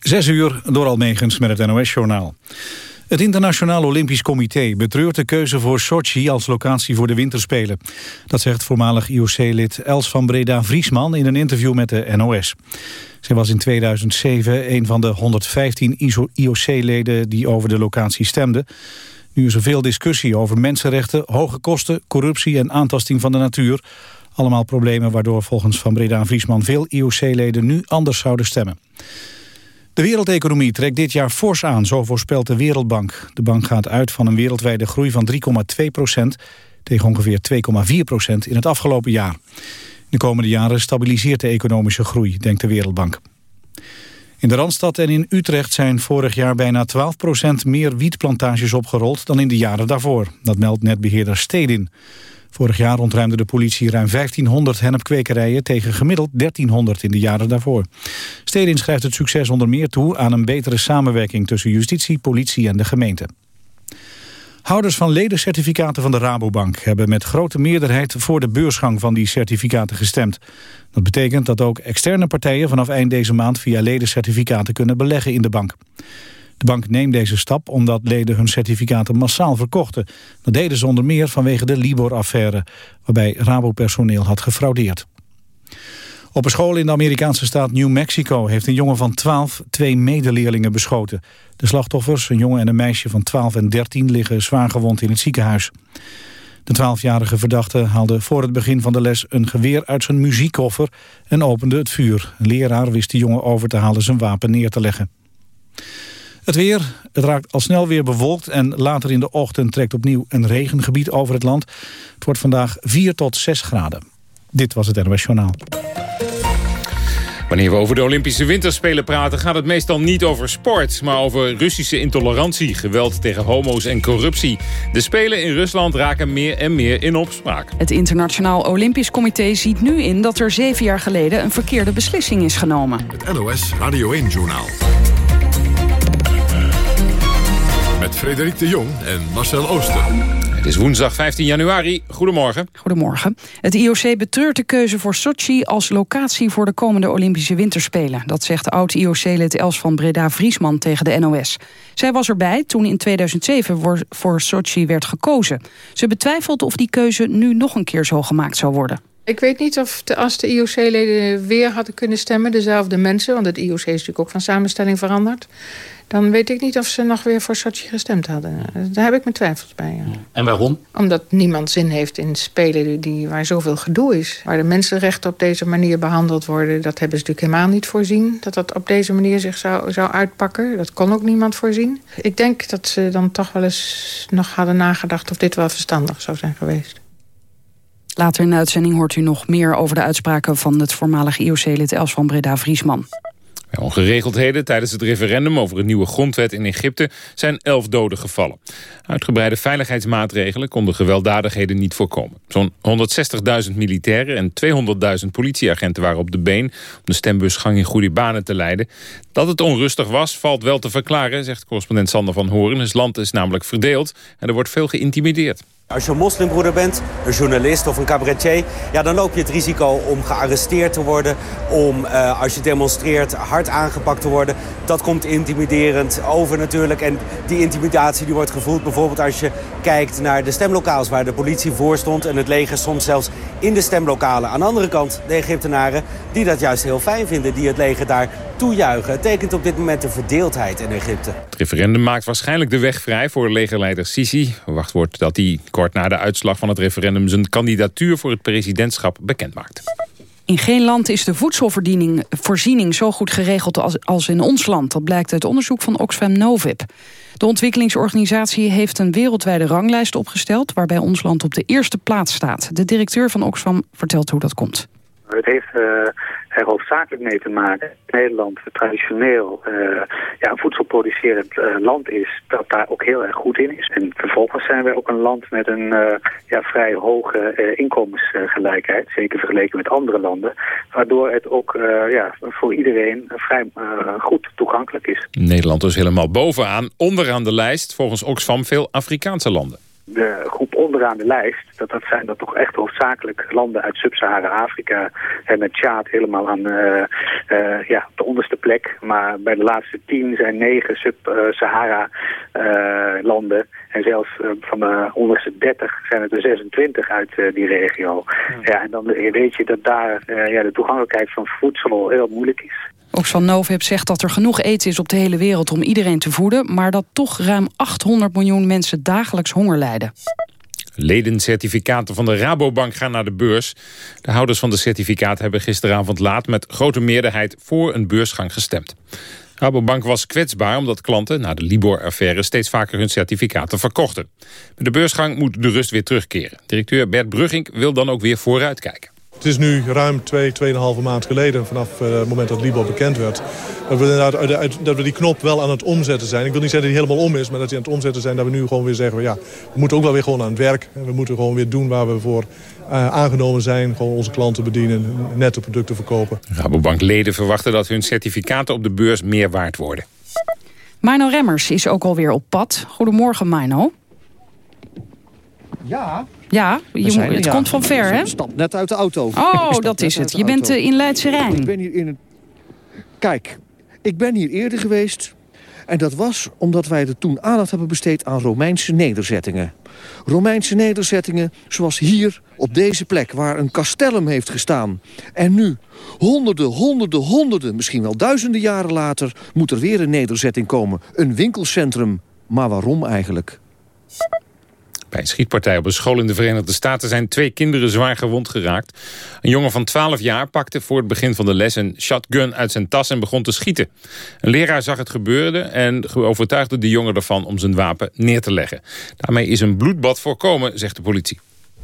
Zes uur door Almegens met het NOS-journaal. Het Internationaal Olympisch Comité betreurt de keuze voor Sochi als locatie voor de winterspelen. Dat zegt voormalig IOC-lid Els van Breda-Vriesman in een interview met de NOS. Zij was in 2007 een van de 115 IOC-leden die over de locatie stemden. Nu is er veel discussie over mensenrechten, hoge kosten, corruptie en aantasting van de natuur. Allemaal problemen waardoor volgens Van Breda-Vriesman veel IOC-leden nu anders zouden stemmen. De wereldeconomie trekt dit jaar fors aan, zo voorspelt de Wereldbank. De bank gaat uit van een wereldwijde groei van 3,2 procent... tegen ongeveer 2,4 procent in het afgelopen jaar. De komende jaren stabiliseert de economische groei, denkt de Wereldbank. In de Randstad en in Utrecht zijn vorig jaar bijna 12 procent meer wietplantages opgerold dan in de jaren daarvoor. Dat meldt netbeheerder Stedin. Vorig jaar ontruimde de politie ruim 1500 hennepkwekerijen... tegen gemiddeld 1300 in de jaren daarvoor. Stedin schrijft het succes onder meer toe... aan een betere samenwerking tussen justitie, politie en de gemeente. Houders van ledencertificaten van de Rabobank hebben met grote meerderheid voor de beursgang van die certificaten gestemd. Dat betekent dat ook externe partijen vanaf eind deze maand via ledencertificaten kunnen beleggen in de bank. De bank neemt deze stap omdat leden hun certificaten massaal verkochten. Dat deden ze onder meer vanwege de Libor-affaire... waarbij Rabo-personeel had gefraudeerd. Op een school in de Amerikaanse staat New Mexico... heeft een jongen van 12 twee medeleerlingen beschoten. De slachtoffers, een jongen en een meisje van 12 en 13... liggen zwaar gewond in het ziekenhuis. De 12-jarige verdachte haalde voor het begin van de les een geweer uit zijn muziekkoffer en opende het vuur. Een leraar wist de jongen over te halen zijn wapen neer te leggen. Het weer, het raakt al snel weer bewolkt en later in de ochtend trekt opnieuw een regengebied over het land. Het wordt vandaag 4 tot 6 graden. Dit was het NOS Journaal. Wanneer we over de Olympische Winterspelen praten... gaat het meestal niet over sport, maar over Russische intolerantie... geweld tegen homo's en corruptie. De Spelen in Rusland raken meer en meer in opspraak. Het Internationaal Olympisch Comité ziet nu in... dat er zeven jaar geleden een verkeerde beslissing is genomen. Het NOS Radio 1-journaal. Met Frederik de Jong en Marcel Ooster. Het is woensdag 15 januari. Goedemorgen. Goedemorgen. Het IOC betreurt de keuze voor Sochi als locatie voor de komende Olympische Winterspelen. Dat zegt oud-IOC-lid Els van Breda-Vriesman tegen de NOS. Zij was erbij toen in 2007 voor Sochi werd gekozen. Ze betwijfelt of die keuze nu nog een keer zo gemaakt zou worden. Ik weet niet of de, als de IOC-leden weer hadden kunnen stemmen... dezelfde mensen, want het IOC is natuurlijk ook van samenstelling veranderd... dan weet ik niet of ze nog weer voor Sochi gestemd hadden. Daar heb ik mijn twijfels bij. En waarom? Omdat niemand zin heeft in spelen die, waar zoveel gedoe is. Waar de mensenrechten op deze manier behandeld worden... dat hebben ze natuurlijk helemaal niet voorzien. Dat dat op deze manier zich zou, zou uitpakken. Dat kon ook niemand voorzien. Ik denk dat ze dan toch wel eens nog hadden nagedacht... of dit wel verstandig zou zijn geweest. Later in de uitzending hoort u nog meer over de uitspraken van het voormalig IOC-lid Els van Breda-Vriesman. Bij ongeregeldheden tijdens het referendum over een nieuwe grondwet in Egypte zijn elf doden gevallen. Uitgebreide veiligheidsmaatregelen konden gewelddadigheden niet voorkomen. Zo'n 160.000 militairen en 200.000 politieagenten waren op de been om de stembusgang in goede banen te leiden. Dat het onrustig was valt wel te verklaren, zegt correspondent Sander van Horen. Het land is namelijk verdeeld en er wordt veel geïntimideerd. Als je een moslimbroeder bent, een journalist of een cabaretier... Ja, dan loop je het risico om gearresteerd te worden... om, uh, als je demonstreert, hard aangepakt te worden. Dat komt intimiderend over natuurlijk. En die intimidatie die wordt gevoeld bijvoorbeeld als je kijkt naar de stemlokaals... waar de politie voor stond en het leger soms zelfs in de stemlokalen. Aan de andere kant de Egyptenaren die dat juist heel fijn vinden... die het leger daar toejuichen. Het tekent op dit moment een verdeeldheid in Egypte. Het referendum maakt waarschijnlijk de weg vrij voor legerleider Sisi. Verwacht wordt dat hij kort na de uitslag van het referendum... zijn kandidatuur voor het presidentschap bekendmaakt. In geen land is de voedselvoorziening zo goed geregeld als, als in ons land. Dat blijkt uit onderzoek van Oxfam Novib. De ontwikkelingsorganisatie heeft een wereldwijde ranglijst opgesteld... waarbij ons land op de eerste plaats staat. De directeur van Oxfam vertelt hoe dat komt. Het heeft uh, er hoofdzakelijk mee te maken dat Nederland traditioneel uh, ja, een voedselproducerend uh, land is, dat daar ook heel erg goed in is. En vervolgens zijn wij ook een land met een ja, vrij hoge inkomensgelijkheid, zeker vergeleken met andere landen, waardoor het ook ja, voor iedereen vrij goed toegankelijk is. Nederland is helemaal bovenaan, onderaan de lijst, volgens Oxfam veel Afrikaanse landen. De groep onderaan de lijst, dat, dat zijn dan toch echt hoofdzakelijk landen uit Sub-Sahara-Afrika en met Tjaad helemaal aan uh, uh, ja, de onderste plek. Maar bij de laatste tien zijn negen Sub-Sahara-landen uh, en zelfs van de onderste 30 zijn het er 26 uit die regio. Ja. en dan weet je dat daar ja, de toegankelijkheid van voedsel heel moeilijk is. Oxfam Novib zegt dat er genoeg eten is op de hele wereld om iedereen te voeden... maar dat toch ruim 800 miljoen mensen dagelijks honger lijden. Ledencertificaten van de Rabobank gaan naar de beurs. De houders van de certificaat hebben gisteravond laat... met grote meerderheid voor een beursgang gestemd. Rabobank was kwetsbaar omdat klanten na de Libor-affaire... steeds vaker hun certificaten verkochten. Met de beursgang moet de rust weer terugkeren. Directeur Bert Brugging wil dan ook weer vooruitkijken. Het is nu ruim twee, tweeënhalve maand geleden, vanaf uh, het moment dat Libo bekend werd... Dat we, dat we die knop wel aan het omzetten zijn. Ik wil niet zeggen dat die helemaal om is, maar dat die aan het omzetten zijn... dat we nu gewoon weer zeggen, ja, we moeten ook wel weer gewoon aan het werk. We moeten gewoon weer doen waar we voor uh, aangenomen zijn. Gewoon onze klanten bedienen, nette producten verkopen. Rabobank-leden verwachten dat hun certificaten op de beurs meer waard worden. Mino Remmers is ook alweer op pad. Goedemorgen, Mino. Ja, ja, je zijn, het komt van ver, hè? stap net uit de auto. Oh, dat is het. Je bent uh, in Leidse Rijn. Ik ben hier in het... Kijk, ik ben hier eerder geweest. En dat was omdat wij er toen aandacht hebben besteed aan Romeinse nederzettingen. Romeinse nederzettingen zoals hier op deze plek waar een castellum heeft gestaan. En nu, honderden, honderden, honderden, misschien wel duizenden jaren later... moet er weer een nederzetting komen, een winkelcentrum. Maar waarom eigenlijk? Bij een schietpartij op een school in de Verenigde Staten zijn twee kinderen zwaar gewond geraakt. Een jongen van 12 jaar pakte voor het begin van de les een shotgun uit zijn tas en begon te schieten. Een leraar zag het gebeuren en overtuigde de jongen ervan om zijn wapen neer te leggen. Daarmee is een bloedbad voorkomen, zegt de politie.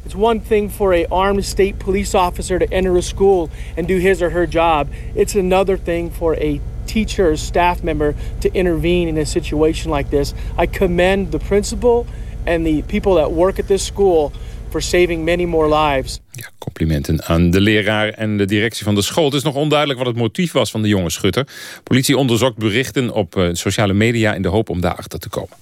It's one thing for a armed state police officer to enter a school and do his or her job. It's another thing for a teacher or staff member to intervene in a situation like this. I commend the principal and the people that work at this school for saving many more lives. Ja, complimenten aan de leraar en de directie van de school. Het is nog onduidelijk wat het motief was van de jonge schutter. Politie onderzoekt berichten op uh, sociale media in de hoop om daarachter te komen.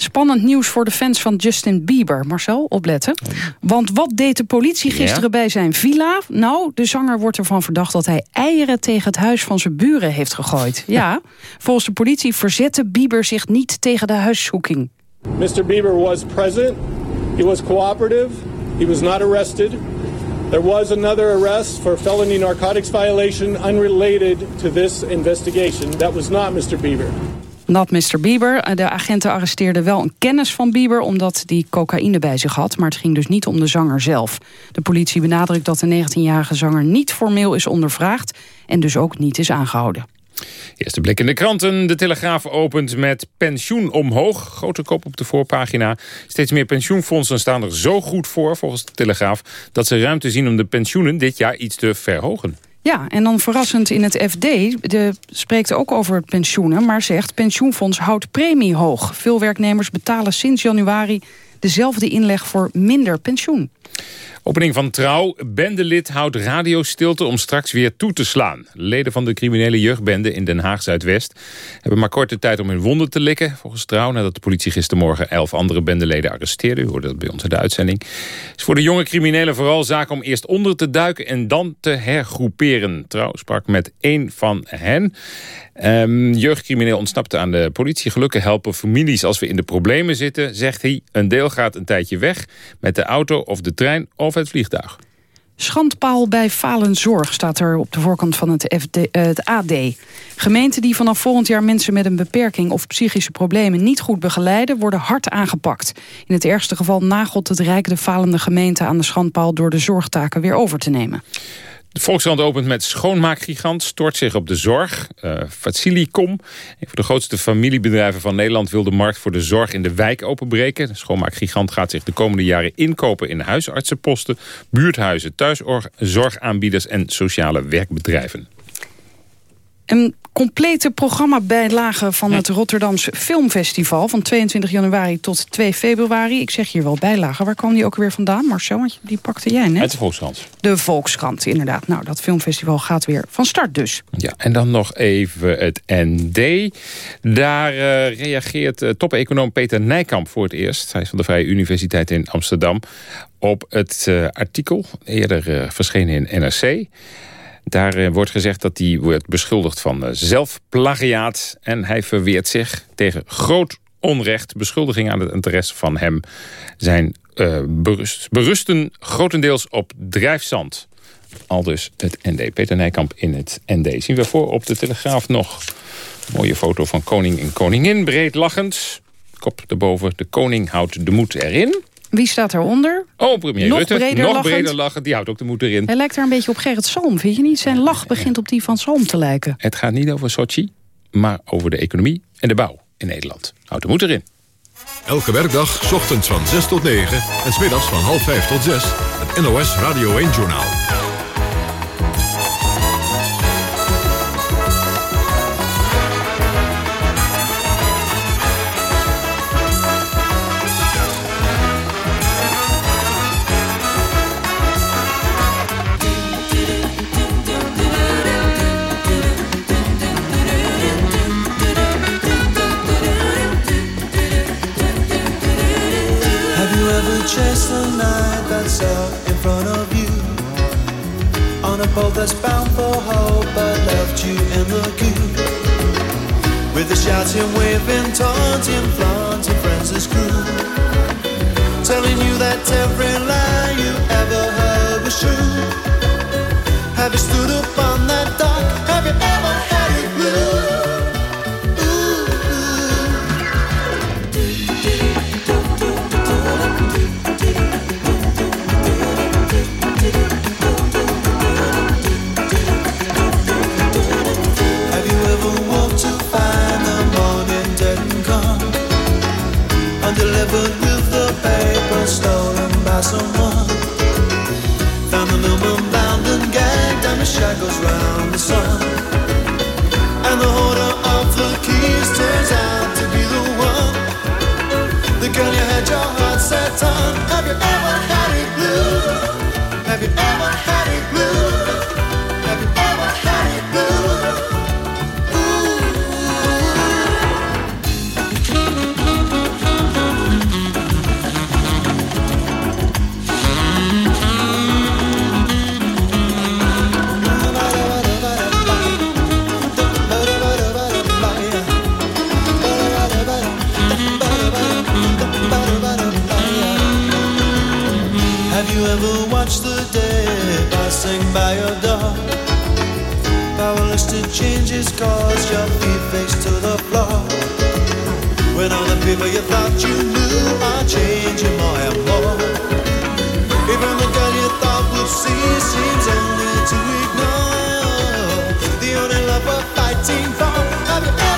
Spannend nieuws voor de fans van Justin Bieber. Marcel, opletten. Want wat deed de politie gisteren ja. bij zijn villa? Nou, de zanger wordt ervan verdacht dat hij eieren tegen het huis van zijn buren heeft gegooid. Ja, volgens de politie verzette Bieber zich niet tegen de huiszoeking. Mr. Bieber was present. He was cooperative. He was not arrested. There was another arrest for felony narcotics violation unrelated to this investigation. That was not Mr. Bieber. Not Mr. Bieber. De agenten arresteerden wel een kennis van Bieber... omdat die cocaïne bij zich had, maar het ging dus niet om de zanger zelf. De politie benadrukt dat de 19-jarige zanger niet formeel is ondervraagd... en dus ook niet is aangehouden. Eerste blik in de kranten. De Telegraaf opent met pensioen omhoog. Grote kop op de voorpagina. Steeds meer pensioenfondsen staan er zo goed voor, volgens de Telegraaf... dat ze ruimte zien om de pensioenen dit jaar iets te verhogen. Ja, en dan verrassend in het FD, de spreekt ook over pensioenen... maar zegt pensioenfonds houdt premie hoog. Veel werknemers betalen sinds januari dezelfde inleg voor minder pensioen. Opening van Trouw. Bendelid houdt radiostilte om straks weer toe te slaan. Leden van de criminele jeugdbende in Den Haag-Zuidwest... hebben maar korte tijd om hun wonden te likken. Volgens Trouw, nadat de politie gistermorgen elf andere bendeleden arresteerde. U hoorde dat bij ons in de uitzending. is voor de jonge criminelen vooral zaak om eerst onder te duiken... en dan te hergroeperen. Trouw sprak met één van hen. Um, jeugdcrimineel ontsnapte aan de politie. Gelukkig helpen families als we in de problemen zitten, zegt hij. Een deel gaat een tijdje weg met de auto of de trein of het vliegtuig. Schandpaal bij Falenzorg staat er op de voorkant van het, FD, uh, het AD. Gemeenten die vanaf volgend jaar mensen met een beperking of psychische problemen niet goed begeleiden, worden hard aangepakt. In het ergste geval nagelt het Rijk de falende gemeente aan de schandpaal door de zorgtaken weer over te nemen. De Volkskrant opent met schoonmaakgigant, stort zich op de zorg. Facilicom, een van de grootste familiebedrijven van Nederland... wil de markt voor de zorg in de wijk openbreken. De schoonmaakgigant gaat zich de komende jaren inkopen... in huisartsenposten, buurthuizen, thuiszorgaanbieders en sociale werkbedrijven. Complete programmabijlage van het Rotterdamse Filmfestival... van 22 januari tot 2 februari. Ik zeg hier wel bijlage. Waar kwam die ook weer vandaan, Marcel? Want die pakte jij net. Uit de Volkskrant. De Volkskrant, inderdaad. Nou, dat filmfestival gaat weer van start dus. Ja, en dan nog even het ND. Daar uh, reageert uh, top-econoom Peter Nijkamp voor het eerst. Hij is van de Vrije Universiteit in Amsterdam. Op het uh, artikel, eerder verschenen in NRC... Daar uh, wordt gezegd dat hij wordt beschuldigd van uh, zelfplagiaat. En hij verweert zich tegen groot onrecht. Beschuldigingen aan het interesse van hem zijn berust, berusten grotendeels op drijfzand. Al dus het ND. Peter Nijkamp in het ND. Zien we voor op de Telegraaf nog een mooie foto van koning en koningin. Breed lachend. Kop erboven. De koning houdt de moed erin. Wie staat eronder? Oh, premier nog Rutte. Breder nog lachend. breder lachen. Die houdt ook de moed erin. Hij lijkt er een beetje op Gerrit Salm, vind je niet? Zijn lach begint op die van Salm te lijken. Het gaat niet over Sochi, maar over de economie en de bouw in Nederland. Houdt de moed erin. Elke werkdag, s ochtends van 6 tot 9 en smiddags van half 5 tot 6. Het NOS Radio 1-journaal. Boat that's bound for hope. But left you in the queue With the shouting, waving, taunting, flaunting friends as crew Telling you that every lie you ever heard was true. Have you stood up someone. Found the millman bound and gagged, and the shackles round the sun. And the holder of the keys turns out to be the one. The girl you had your heart set on. Have you ever passing by your door? Powerless to change his course, your feet face to the floor. When all the people you thought you knew are changing more and more. Even the girl you thought would see seems only to ignore. The only love we're fighting for. Have you ever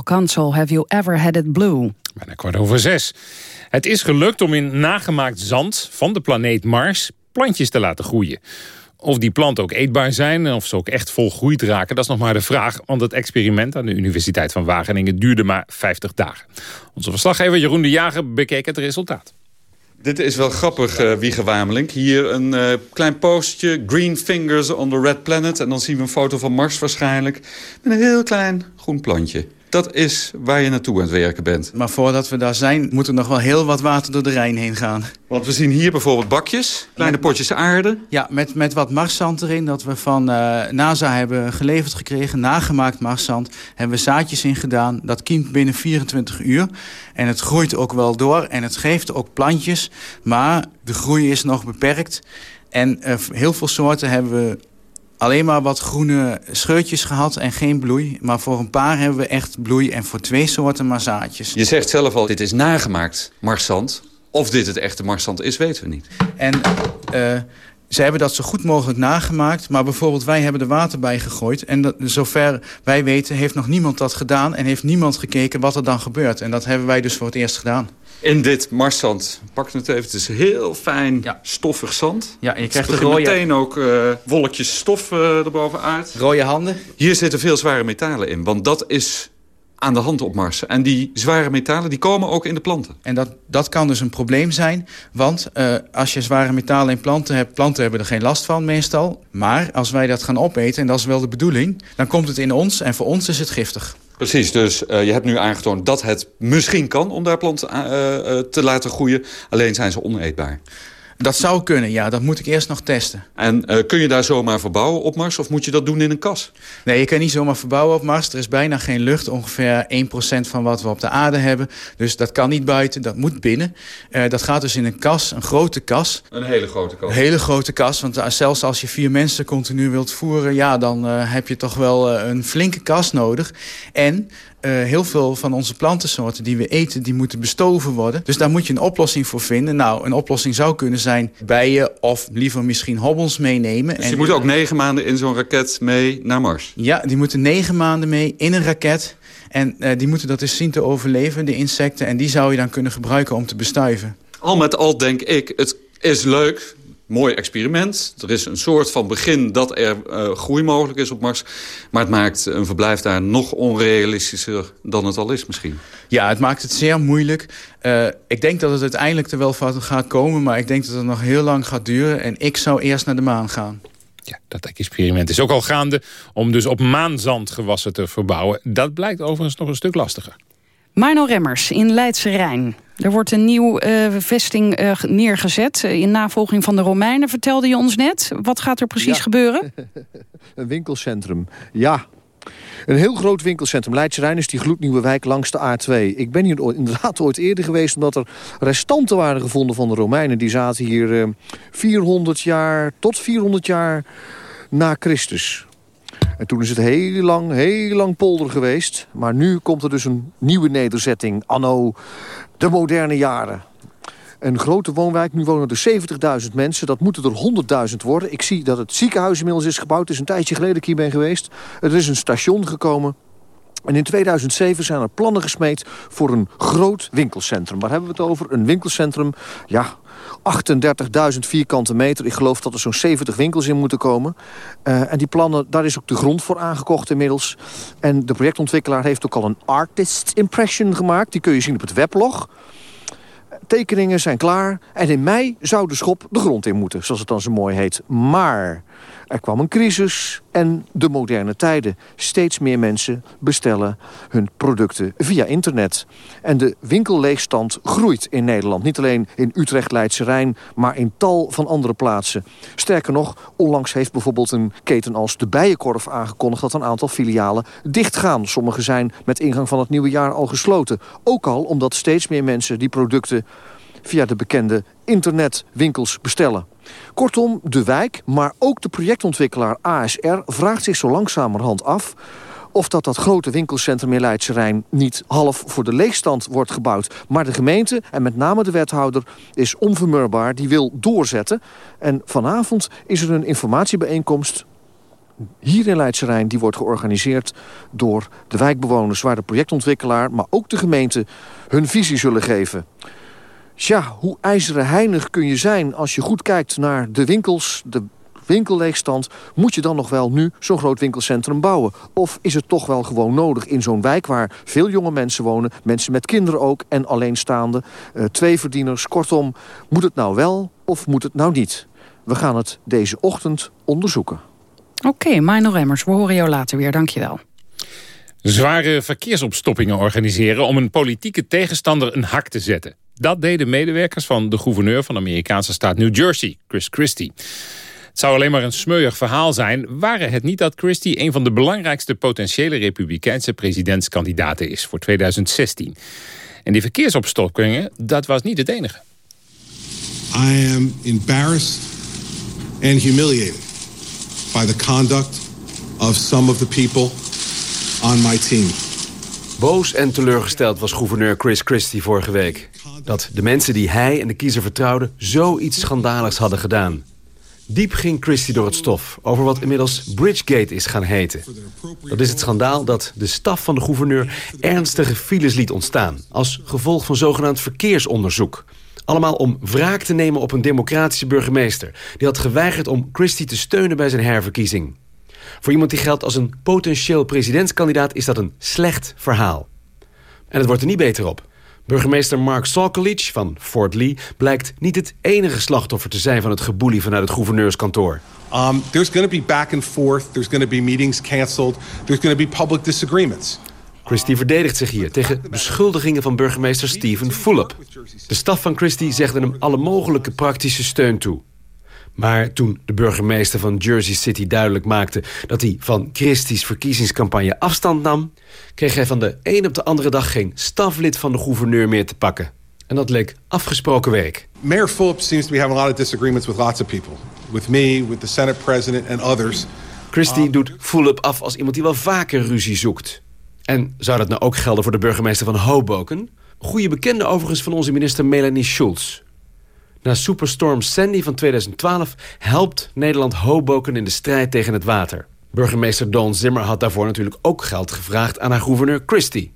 Staalkansel, have you ever had it blue? Bijna kwart over zes. Het is gelukt om in nagemaakt zand van de planeet Mars plantjes te laten groeien. Of die planten ook eetbaar zijn en of ze ook echt volgroeid raken... dat is nog maar de vraag, want het experiment aan de Universiteit van Wageningen duurde maar 50 dagen. Onze verslaggever Jeroen de Jager bekeek het resultaat. Dit is wel grappig, uh, Wiege. Hier een uh, klein postje, Green Fingers on the Red Planet. En dan zien we een foto van Mars waarschijnlijk. Met een heel klein groen plantje. Dat is waar je naartoe aan het werken bent. Maar voordat we daar zijn, moet er nog wel heel wat water door de Rijn heen gaan. Want we zien hier bijvoorbeeld bakjes, kleine potjes aarde. Ja, met, met wat marszand erin, dat we van uh, NASA hebben geleverd gekregen. Nagemaakt marszand, hebben we zaadjes in gedaan. Dat kiemt binnen 24 uur. En het groeit ook wel door en het geeft ook plantjes. Maar de groei is nog beperkt. En uh, heel veel soorten hebben we alleen maar wat groene scheurtjes gehad en geen bloei. Maar voor een paar hebben we echt bloei en voor twee soorten maar zaadjes. Je zegt zelf al, dit is nagemaakt marsand. Of dit het echte marsand is, weten we niet. En uh, ze hebben dat zo goed mogelijk nagemaakt. Maar bijvoorbeeld wij hebben er water bij gegooid. En dat, zover wij weten heeft nog niemand dat gedaan. En heeft niemand gekeken wat er dan gebeurt. En dat hebben wij dus voor het eerst gedaan. In dit marszand, pak het even, het is heel fijn ja. stoffig zand. Ja, en je krijgt er rode... meteen ook uh, wolkjes stof uh, erboven uit. Rode handen. Hier zitten veel zware metalen in, want dat is aan de hand op Mars. En die zware metalen die komen ook in de planten. En dat, dat kan dus een probleem zijn. Want uh, als je zware metalen in planten hebt... planten hebben er geen last van meestal. Maar als wij dat gaan opeten, en dat is wel de bedoeling... dan komt het in ons en voor ons is het giftig. Precies, dus uh, je hebt nu aangetoond dat het misschien kan... om daar planten uh, te laten groeien. Alleen zijn ze oneetbaar. Dat zou kunnen, ja. Dat moet ik eerst nog testen. En uh, kun je daar zomaar verbouwen op Mars? Of moet je dat doen in een kas? Nee, je kan niet zomaar verbouwen op Mars. Er is bijna geen lucht. Ongeveer 1% van wat we op de aarde hebben. Dus dat kan niet buiten, dat moet binnen. Uh, dat gaat dus in een kas, een grote kas. Een hele grote kas? Een hele grote kas. Want uh, zelfs als je vier mensen continu wilt voeren... ja, dan heb je toch wel een flinke kas nodig. En uh, heel veel van onze plantensoorten die we eten, die moeten bestoven worden. Dus daar moet je een oplossing voor vinden. Nou, een oplossing zou kunnen zijn bijen of liever misschien hobbels meenemen. Dus je en moet ook negen maanden in zo'n raket mee naar Mars? Ja, die moeten negen maanden mee in een raket. En uh, die moeten dat eens zien te overleven, de insecten. En die zou je dan kunnen gebruiken om te bestuiven. Al met al denk ik, het is leuk mooi experiment. Er is een soort van begin dat er uh, groei mogelijk is op Mars. Maar het maakt een verblijf daar nog onrealistischer dan het al is misschien. Ja, het maakt het zeer moeilijk. Uh, ik denk dat het uiteindelijk er wel van gaat komen... maar ik denk dat het nog heel lang gaat duren. En ik zou eerst naar de maan gaan. Ja, dat experiment is ook al gaande om dus op maanzand gewassen te verbouwen. Dat blijkt overigens nog een stuk lastiger. Marno Remmers in Leidse Rijn. Er wordt een nieuw uh, vesting uh, neergezet uh, in navolging van de Romeinen, vertelde je ons net. Wat gaat er precies ja. gebeuren? een winkelcentrum, ja. Een heel groot winkelcentrum. Leidse Rijn is die gloednieuwe wijk langs de A2. Ik ben hier inderdaad ooit eerder geweest... omdat er restanten waren gevonden van de Romeinen. Die zaten hier 400 jaar tot 400 jaar na Christus. En toen is het heel lang, heel lang polder geweest. Maar nu komt er dus een nieuwe nederzetting. Anno de moderne jaren. Een grote woonwijk, nu wonen er 70.000 mensen. Dat moeten er 100.000 worden. Ik zie dat het ziekenhuis inmiddels is gebouwd. Het is een tijdje geleden dat ik hier ben geweest. Er is een station gekomen. En in 2007 zijn er plannen gesmeed voor een groot winkelcentrum. Waar hebben we het over? Een winkelcentrum, ja, 38.000 vierkante meter. Ik geloof dat er zo'n 70 winkels in moeten komen. Uh, en die plannen, daar is ook de grond voor aangekocht inmiddels. En de projectontwikkelaar heeft ook al een artist impression gemaakt. Die kun je zien op het weblog. Tekeningen zijn klaar. En in mei zou de schop de grond in moeten, zoals het dan zo mooi heet. Maar er kwam een crisis en de moderne tijden. Steeds meer mensen bestellen hun producten via internet. En de winkelleegstand groeit in Nederland. Niet alleen in Utrecht, Leidse Rijn, maar in tal van andere plaatsen. Sterker nog, onlangs heeft bijvoorbeeld een keten als de Bijenkorf aangekondigd... dat een aantal filialen dichtgaan. Sommige zijn met ingang van het nieuwe jaar al gesloten. Ook al omdat steeds meer mensen die producten via de bekende internetwinkels bestellen. Kortom, de wijk, maar ook de projectontwikkelaar ASR... vraagt zich zo langzamerhand af of dat dat grote winkelcentrum in Leidse Rijn niet half voor de leegstand wordt gebouwd. Maar de gemeente, en met name de wethouder, is onvermurbaar. Die wil doorzetten. En vanavond is er een informatiebijeenkomst hier in Leidse Rijn. Die wordt georganiseerd door de wijkbewoners... waar de projectontwikkelaar, maar ook de gemeente hun visie zullen geven. Tja, hoe ijzeren heinig kun je zijn als je goed kijkt naar de winkels, de winkelleegstand... moet je dan nog wel nu zo'n groot winkelcentrum bouwen? Of is het toch wel gewoon nodig in zo'n wijk waar veel jonge mensen wonen... mensen met kinderen ook en alleenstaande, uh, twee verdieners. Kortom, moet het nou wel of moet het nou niet? We gaan het deze ochtend onderzoeken. Oké, okay, Mino Remmers, we horen jou later weer. Dankjewel. Zware verkeersopstoppingen organiseren om een politieke tegenstander een hak te zetten. Dat deden medewerkers van de gouverneur van de Amerikaanse staat New Jersey, Chris Christie. Het zou alleen maar een smeuig verhaal zijn... waren het niet dat Christie een van de belangrijkste potentiële republikeinse presidentskandidaten is voor 2016. En die verkeersopstoppingen, dat was niet het enige. I am embarrassed and humiliated by the conduct of some of the people on my team. Boos en teleurgesteld was gouverneur Chris Christie vorige week. Dat de mensen die hij en de kiezer vertrouwden zoiets schandaligs hadden gedaan. Diep ging Christie door het stof over wat inmiddels Bridgegate is gaan heten. Dat is het schandaal dat de staf van de gouverneur ernstige files liet ontstaan... als gevolg van zogenaamd verkeersonderzoek. Allemaal om wraak te nemen op een democratische burgemeester... die had geweigerd om Christie te steunen bij zijn herverkiezing. Voor iemand die geldt als een potentieel presidentskandidaat... is dat een slecht verhaal. En het wordt er niet beter op. Burgemeester Mark Salkelich van Fort Lee blijkt niet het enige slachtoffer te zijn van het geboelie vanuit het gouverneurskantoor. Um, there's going to be back and forth. There's going to be meetings canceled. There's going to be public disagreements. Christie verdedigt zich hier tegen beschuldigingen van burgemeester Stephen Fulop. De staf van Christie zegde hem alle mogelijke praktische steun toe. Maar toen de burgemeester van Jersey City duidelijk maakte... dat hij van Christie's verkiezingscampagne afstand nam... kreeg hij van de een op de andere dag geen staflid van de gouverneur meer te pakken. En dat leek afgesproken werk. Mayor Phillips seems to be having a lot of disagreements with lots of people. With me, with the Senate president and others. Christie doet Fulop af als iemand die wel vaker ruzie zoekt. En zou dat nou ook gelden voor de burgemeester van Hoboken? Goede bekende overigens van onze minister Melanie Schultz. Na Superstorm Sandy van 2012 helpt Nederland Hoboken in de strijd tegen het water. Burgemeester Don Zimmer had daarvoor natuurlijk ook geld gevraagd aan haar gouverneur Christie.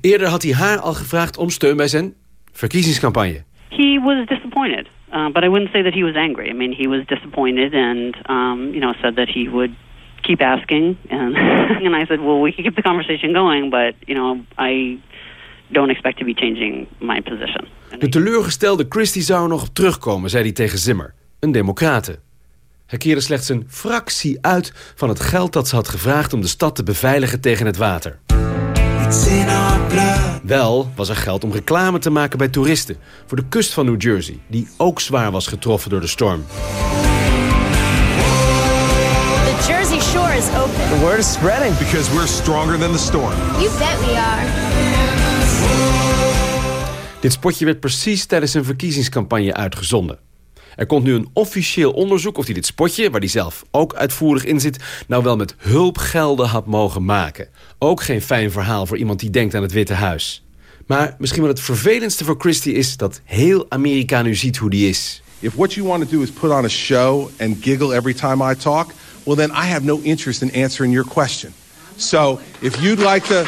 Eerder had hij haar al gevraagd om steun bij zijn verkiezingscampagne. He was disappointed, uh, but I wouldn't say that he was angry. I mean, he was disappointed and um, you know said that he would keep asking, and and I said, well, we can keep the conversation going, but you know, I don't expect to be changing my position. De teleurgestelde Christie zou nog terugkomen, zei hij tegen Zimmer, een democrate. Hij keerde slechts een fractie uit van het geld dat ze had gevraagd om de stad te beveiligen tegen het water. Wel was er geld om reclame te maken bij toeristen voor de kust van New Jersey, die ook zwaar was getroffen door de storm. The Jersey shore is open. The word is spreading. Because we're stronger than the storm. You bet we are. Dit spotje werd precies tijdens een verkiezingscampagne uitgezonden. Er komt nu een officieel onderzoek of hij dit spotje, waar hij zelf ook uitvoerig in zit, nou wel met hulpgelden had mogen maken. Ook geen fijn verhaal voor iemand die denkt aan het Witte Huis. Maar misschien wel het vervelendste voor Christie is dat heel Amerika nu ziet hoe die is. If what you want to do is put on a show and giggle every time I talk, well then I have no interest in answering your question. So if you'd like to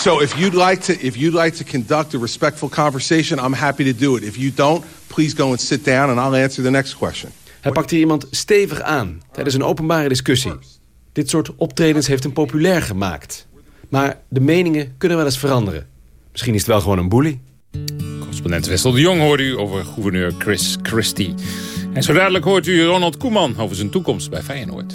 So if you'd like to if you'd like to conduct a respectful conversation, I'm happy to do it. If you don't, please go and sit down and I'll answer the next question. Hij pakt hier iemand stevig aan tijdens een openbare discussie. Dit soort optredens heeft hem populair gemaakt. Maar de meningen kunnen wel eens veranderen. Misschien is het wel gewoon een boelie. Correspondent Wessel de Jong hoorde u over gouverneur Chris Christie. En zo dadelijk hoort u Ronald Koeman over zijn toekomst bij Feyenoord.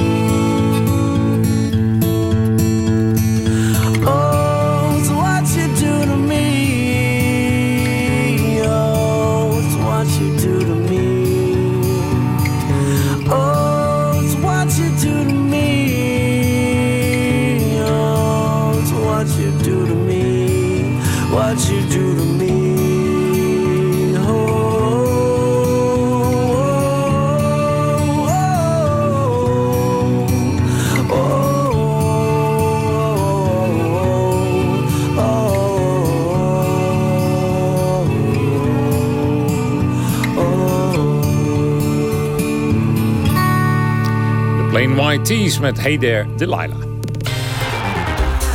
Tees met Hey There, Delilah.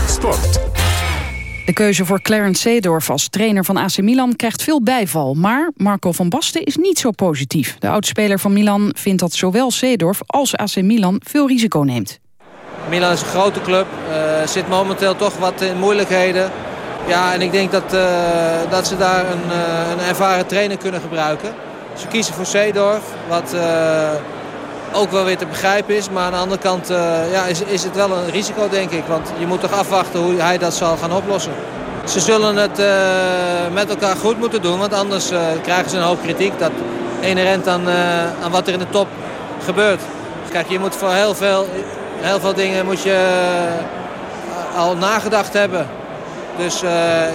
Sport. De keuze voor Clarence Seedorf als trainer van AC Milan krijgt veel bijval. Maar Marco van Basten is niet zo positief. De oudspeler van Milan vindt dat zowel Seedorf als AC Milan veel risico neemt. Milan is een grote club, eh, zit momenteel toch wat in moeilijkheden. Ja, en ik denk dat, eh, dat ze daar een, eh, een ervaren trainer kunnen gebruiken. Ze kiezen voor Seedorf, wat eh, ook wel weer te begrijpen is. Maar aan de andere kant eh, ja, is, is het wel een risico, denk ik. Want je moet toch afwachten hoe hij dat zal gaan oplossen. Ze zullen het eh, met elkaar goed moeten doen, want anders eh, krijgen ze een hoop kritiek. Dat inherent aan, aan wat er in de top gebeurt. Kijk, je moet voor heel veel, heel veel dingen moet je al nagedacht hebben. Dus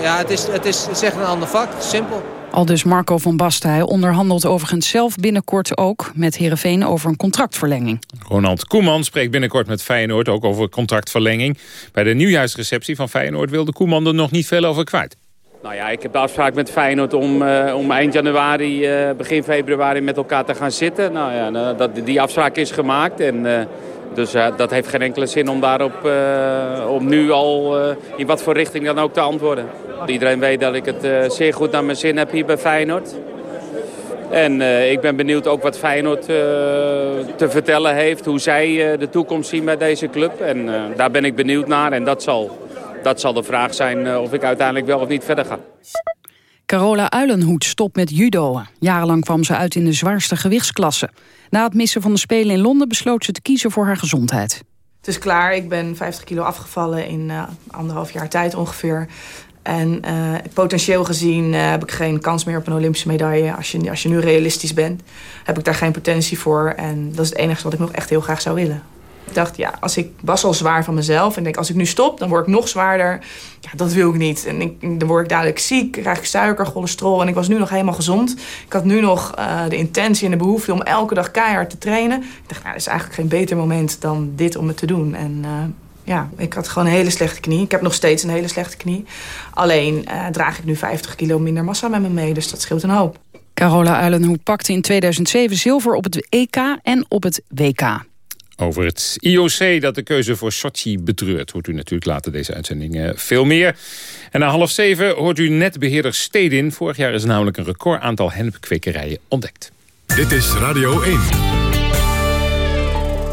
ja, het is, het, is, het is echt een ander vak. Simpel. Al dus Marco van Basten. Hij onderhandelt overigens zelf binnenkort ook met Heerenveen over een contractverlenging. Ronald Koeman spreekt binnenkort met Feyenoord ook over contractverlenging. Bij de nieuwjaarsreceptie van Feyenoord wilde Koeman er nog niet veel over kwijt. Nou ja, ik heb de afspraak met Feyenoord om, eh, om eind januari, eh, begin februari met elkaar te gaan zitten. Nou ja, nou, dat, die afspraak is gemaakt en eh, dus eh, dat heeft geen enkele zin om daarop eh, om nu al eh, in wat voor richting dan ook te antwoorden. Iedereen weet dat ik het zeer goed naar mijn zin heb hier bij Feyenoord. En ik ben benieuwd ook wat Feyenoord te vertellen heeft, hoe zij de toekomst zien bij deze club. En daar ben ik benieuwd naar en dat zal, dat zal de vraag zijn of ik uiteindelijk wel of niet verder ga. Carola Uilenhoed stopt met judo. Jarenlang kwam ze uit in de zwaarste gewichtsklasse. Na het missen van de Spelen in Londen besloot ze te kiezen voor haar gezondheid. Het is klaar. Ik ben 50 kilo afgevallen in uh, anderhalf jaar tijd ongeveer. En uh, potentieel gezien uh, heb ik geen kans meer op een Olympische medaille. Als je, als je nu realistisch bent, heb ik daar geen potentie voor. En dat is het enige wat ik nog echt heel graag zou willen. Ik dacht, ja, als ik was al zwaar van mezelf. En denk, als ik nu stop, dan word ik nog zwaarder. Ja, dat wil ik niet. En ik, dan word ik dadelijk ziek, krijg ik suiker, cholesterol. En ik was nu nog helemaal gezond. Ik had nu nog uh, de intentie en de behoefte om elke dag keihard te trainen. Ik dacht, nou, is eigenlijk geen beter moment dan dit om het te doen. En uh, ja, ik had gewoon een hele slechte knie. Ik heb nog steeds een hele slechte knie. Alleen uh, draag ik nu 50 kilo minder massa met me mee. Dus dat scheelt een hoop. Carola Uilenhoek pakte in 2007 zilver op het EK en op het WK. Over het IOC dat de keuze voor Sochi betreurt. Hoort u natuurlijk later deze uitzending eh, veel meer. En na half zeven hoort u netbeheerder Stedin. Vorig jaar is namelijk een record aantal hennepkwekerijen ontdekt. Dit is Radio 1.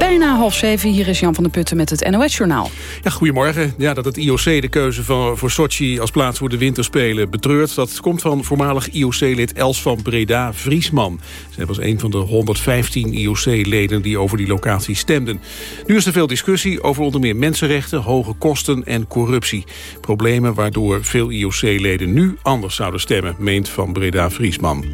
Bijna half zeven, hier is Jan van der Putten met het NOS-journaal. Ja, goedemorgen. Ja, dat het IOC de keuze van, voor Sochi als plaats voor de winterspelen betreurt... dat komt van voormalig IOC-lid Els van Breda-Vriesman. Zij was een van de 115 IOC-leden die over die locatie stemden. Nu is er veel discussie over onder meer mensenrechten, hoge kosten en corruptie. Problemen waardoor veel IOC-leden nu anders zouden stemmen, meent van Breda-Vriesman.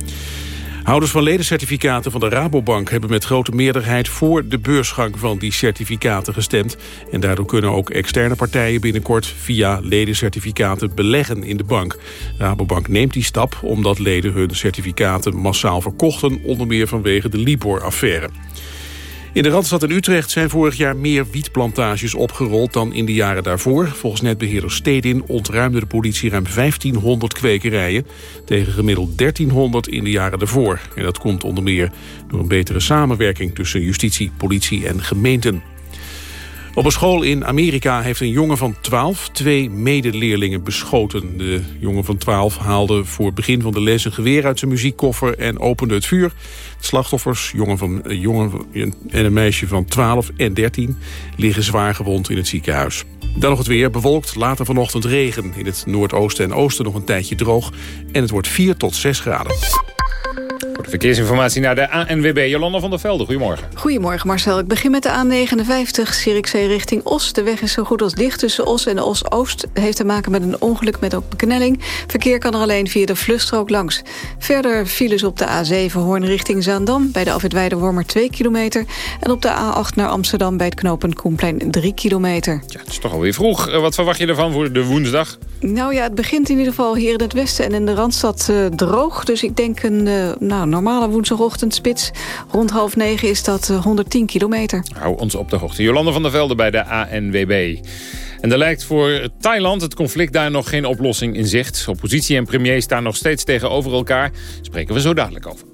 Houders van ledencertificaten van de Rabobank hebben met grote meerderheid voor de beursgang van die certificaten gestemd. En daardoor kunnen ook externe partijen binnenkort via ledencertificaten beleggen in de bank. Rabobank neemt die stap omdat leden hun certificaten massaal verkochten, onder meer vanwege de Libor-affaire. In de Randstad in Utrecht zijn vorig jaar meer wietplantages opgerold dan in de jaren daarvoor. Volgens netbeheerder Stedin ontruimde de politie ruim 1500 kwekerijen... tegen gemiddeld 1300 in de jaren daarvoor. En dat komt onder meer door een betere samenwerking tussen justitie, politie en gemeenten. Op een school in Amerika heeft een jongen van 12 twee medeleerlingen beschoten. De jongen van 12 haalde voor het begin van de les een geweer uit zijn muziekkoffer en opende het vuur. De slachtoffers, jongen van, een jongen en een meisje van 12 en 13, liggen zwaar gewond in het ziekenhuis. Dan nog het weer, bewolkt, later vanochtend regen. In het noordoosten en oosten nog een tijdje droog. En het wordt 4 tot 6 graden. Voor de verkeersinformatie naar de ANWB. Jolanda van der Velde, goedemorgen. Goedemorgen Marcel. Ik begin met de A59 Zierikzee richting Os. De weg is zo goed als dicht tussen Os en Os-Oost. Heeft te maken met een ongeluk met ook beknelling. Verkeer kan er alleen via de vluchtstrook langs. Verder files op de A7 Hoorn richting Zaandam... bij de afwitweide Wormer 2 kilometer. En op de A8 naar Amsterdam bij het knooppunt Koenplein 3 kilometer. Ja, het is toch alweer vroeg. Eh, Wat verwacht je ervan voor de woensdag? Nou ja, het begint in ieder geval hier in het westen en in de Randstad eh, droog. Dus ik denk een uh, nou, normale woensdagochtendspits. Rond half negen is dat uh, 110 kilometer. Hou ons op de hoogte. Jolanda van der Velde bij de ANWB. En er lijkt voor Thailand het conflict daar nog geen oplossing in zicht. Oppositie en premier staan nog steeds tegenover elkaar. Spreken we zo dadelijk over.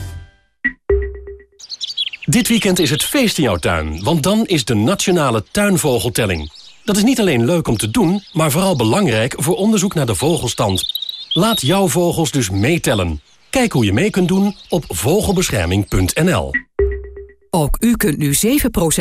Dit weekend is het feest in jouw tuin, want dan is de Nationale Tuinvogeltelling. Dat is niet alleen leuk om te doen, maar vooral belangrijk voor onderzoek naar de vogelstand. Laat jouw vogels dus meetellen. Kijk hoe je mee kunt doen op vogelbescherming.nl. Ook u kunt nu 7%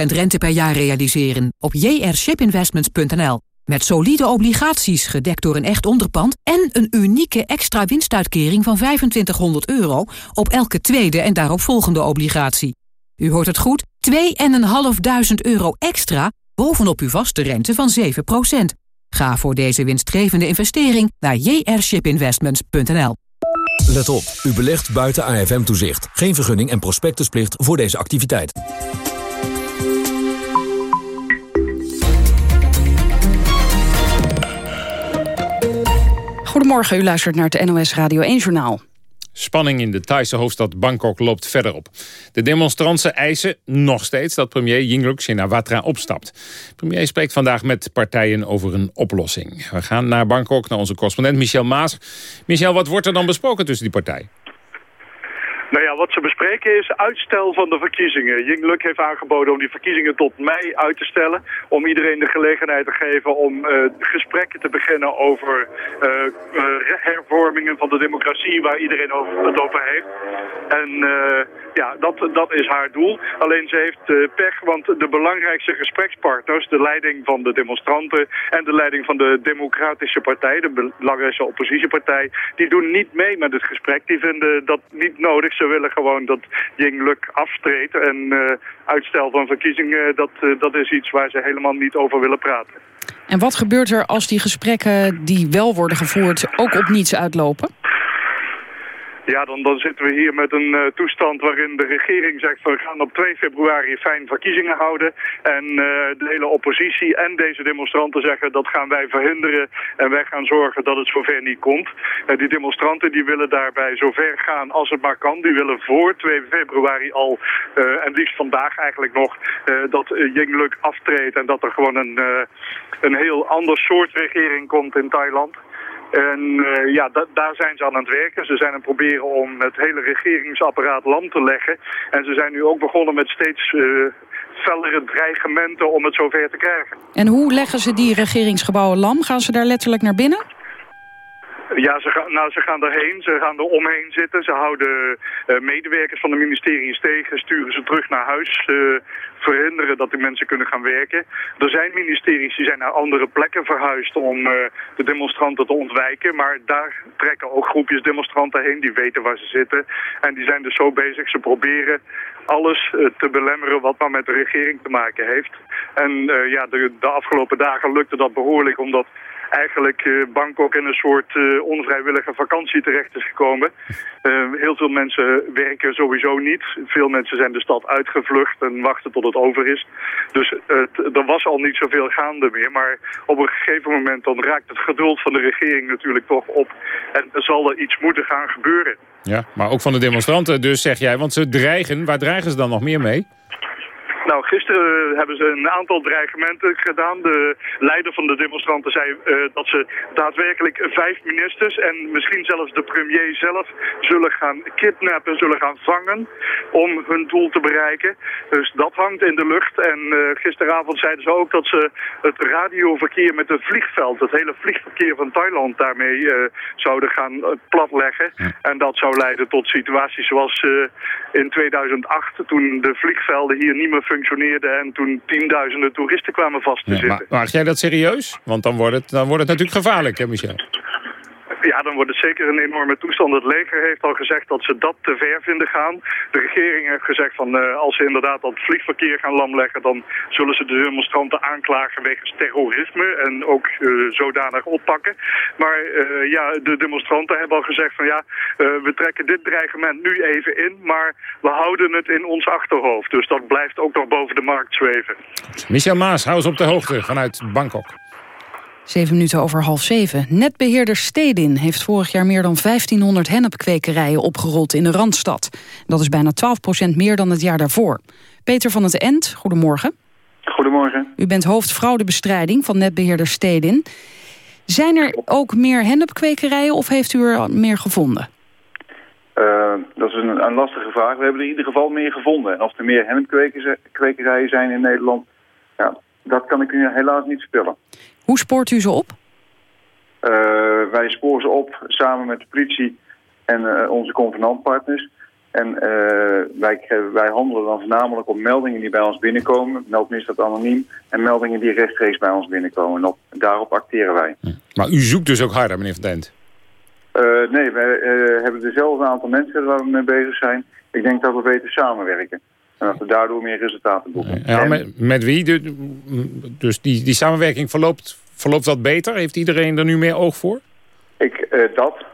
rente per jaar realiseren op jrshipinvestments.nl. Met solide obligaties gedekt door een echt onderpand... en een unieke extra winstuitkering van 2500 euro... op elke tweede en daaropvolgende obligatie. U hoort het goed, 2.500 euro extra bovenop uw vaste rente van 7% Ga voor deze winstgevende investering naar jrshipinvestments.nl. Let op, u belegt buiten AFM-toezicht. Geen vergunning en prospectusplicht voor deze activiteit. Goedemorgen, u luistert naar het NOS Radio 1-journaal. Spanning in de Thaise hoofdstad Bangkok loopt verder op. De demonstranten eisen nog steeds dat premier Yingluck Shinawatra opstapt. Premier spreekt vandaag met partijen over een oplossing. We gaan naar Bangkok, naar onze correspondent Michel Maas. Michel, wat wordt er dan besproken tussen die partijen? Nou ja, wat ze bespreken is uitstel van de verkiezingen. Yingluck heeft aangeboden om die verkiezingen tot mei uit te stellen. Om iedereen de gelegenheid te geven om uh, gesprekken te beginnen over uh, hervormingen van de democratie waar iedereen over, het over heeft. En Ja, dat, dat is haar doel. Alleen ze heeft uh, pech, want de belangrijkste gesprekspartners, de leiding van de demonstranten en de leiding van de Democratische Partij, de belangrijkste oppositiepartij, die doen niet mee met het gesprek. Die vinden dat niet nodig. Ze willen gewoon dat Yingluck aftreedt en uh, uitstel van verkiezingen, dat, uh, dat is iets waar ze helemaal niet over willen praten. En wat gebeurt er als die gesprekken die wel worden gevoerd ook op niets uitlopen? Ja, dan, dan zitten we hier met een uh, toestand waarin de regering zegt... we gaan op 2 februari fijn verkiezingen houden. En uh, de hele oppositie en deze demonstranten zeggen... dat gaan wij verhinderen en wij gaan zorgen dat het zover niet komt. Uh, die demonstranten die willen daarbij zover gaan als het maar kan. Die willen voor 2 februari al, en liefst vandaag eigenlijk nog... dat Yingluck aftreedt en dat er gewoon een, een heel ander soort regering komt in Thailand... En uh, ja, da daar zijn ze aan het werken. Ze zijn aan het proberen om het hele regeringsapparaat lam te leggen. En ze zijn nu ook begonnen met steeds uh, fellere dreigementen om het zover te krijgen. En hoe leggen ze die regeringsgebouwen lam? Gaan ze daar letterlijk naar binnen? Ja, ze gaan, nou, ze gaan daarheen, ze gaan er omheen zitten. Ze houden uh, medewerkers van de ministeries tegen, sturen ze terug naar huis, uh, verhinderen dat die mensen kunnen gaan werken. Er zijn ministeries die zijn naar andere plekken verhuisd om uh, de demonstranten te ontwijken. Maar daar trekken ook groepjes demonstranten heen, die weten waar ze zitten. En die zijn dus zo bezig, ze proberen alles te belemmeren wat maar met de regering te maken heeft. En ja, de, de afgelopen dagen lukte dat behoorlijk, omdat eigenlijk uh, Bangkok in een soort uh, onvrijwillige vakantie terecht is gekomen. Uh, heel veel mensen werken sowieso niet. Veel mensen zijn de stad uitgevlucht en wachten tot het over is. Dus er was al niet zoveel gaande meer. Maar op een gegeven moment dan raakt het geduld van de regering natuurlijk toch op. En zal er iets moeten gaan gebeuren. Ja, maar ook van de demonstranten dus zeg jij. Want ze dreigen, waar dreigen ze dan nog meer mee? Nou, gisteren hebben ze een aantal dreigementen gedaan. De leider van de demonstranten zei uh, dat ze daadwerkelijk vijf ministers en misschien zelfs de premier zelf zullen gaan kidnappen, zullen gaan vangen om hun doel te bereiken. Dus dat hangt in de lucht. En uh, gisteravond zeiden ze ook dat ze het radioverkeer met het vliegveld, het hele vliegverkeer van Thailand daarmee uh, zouden gaan platleggen. En dat zou leiden tot situaties zoals in 2008 toen de vliegvelden hier niet meer functioneerden functioneerde en toen tienduizenden toeristen kwamen vast te ja, zitten. Maar jij dat serieus? Want dan wordt het, dan wordt het natuurlijk gevaarlijk, hè Michel? Ja, dan wordt het zeker een enorme toestand. Het leger heeft al gezegd dat ze dat te ver vinden gaan. De regering heeft gezegd van uh, als ze inderdaad dat vliegverkeer gaan lamleggen... dan zullen ze de demonstranten aanklagen wegens terrorisme en ook uh, zodanig oppakken. Maar uh, ja, de demonstranten hebben al gezegd van ja, we trekken dit dreigement nu even in... maar we houden het in ons achterhoofd. Dus dat blijft ook nog boven de markt zweven. Michel Maas, hou op de hoogte vanuit Bangkok. Zeven minuten over half zeven. Netbeheerder Stedin heeft vorig jaar meer dan 1500 hennepkwekerijen opgerold in de Randstad. Dat is bijna 12% meer dan het jaar daarvoor. Peter van het End, goedemorgen. Goedemorgen. U bent hoofd fraudebestrijding van netbeheerder Stedin. Zijn er ook meer hennepkwekerijen of heeft u er meer gevonden? Uh, dat is een, een, lastige vraag. We hebben er in ieder geval meer gevonden. En of er meer hennepkwekerijen zijn in Nederland... Ja, dat kan ik u helaas niet vertellen. Hoe spoort u ze op? Uh, wij sporen ze op samen met de politie en uh, onze convenantpartners. En uh, wij, wij handelen dan voornamelijk op meldingen die bij ons binnenkomen. Meldmisdaad anoniem. En meldingen die rechtstreeks bij ons binnenkomen. En op, daarop acteren wij. Maar u zoekt dus ook harder, meneer Van Dent? nee, wij hebben dezelfde aantal mensen waar we mee bezig zijn. Ik denk dat we beter samenwerken. En dat we daardoor meer resultaten boeken. Ja, met, met wie? De, dus die, die samenwerking verloopt, verloopt dat beter? Heeft iedereen er nu meer oog voor? Ik, uh, dat.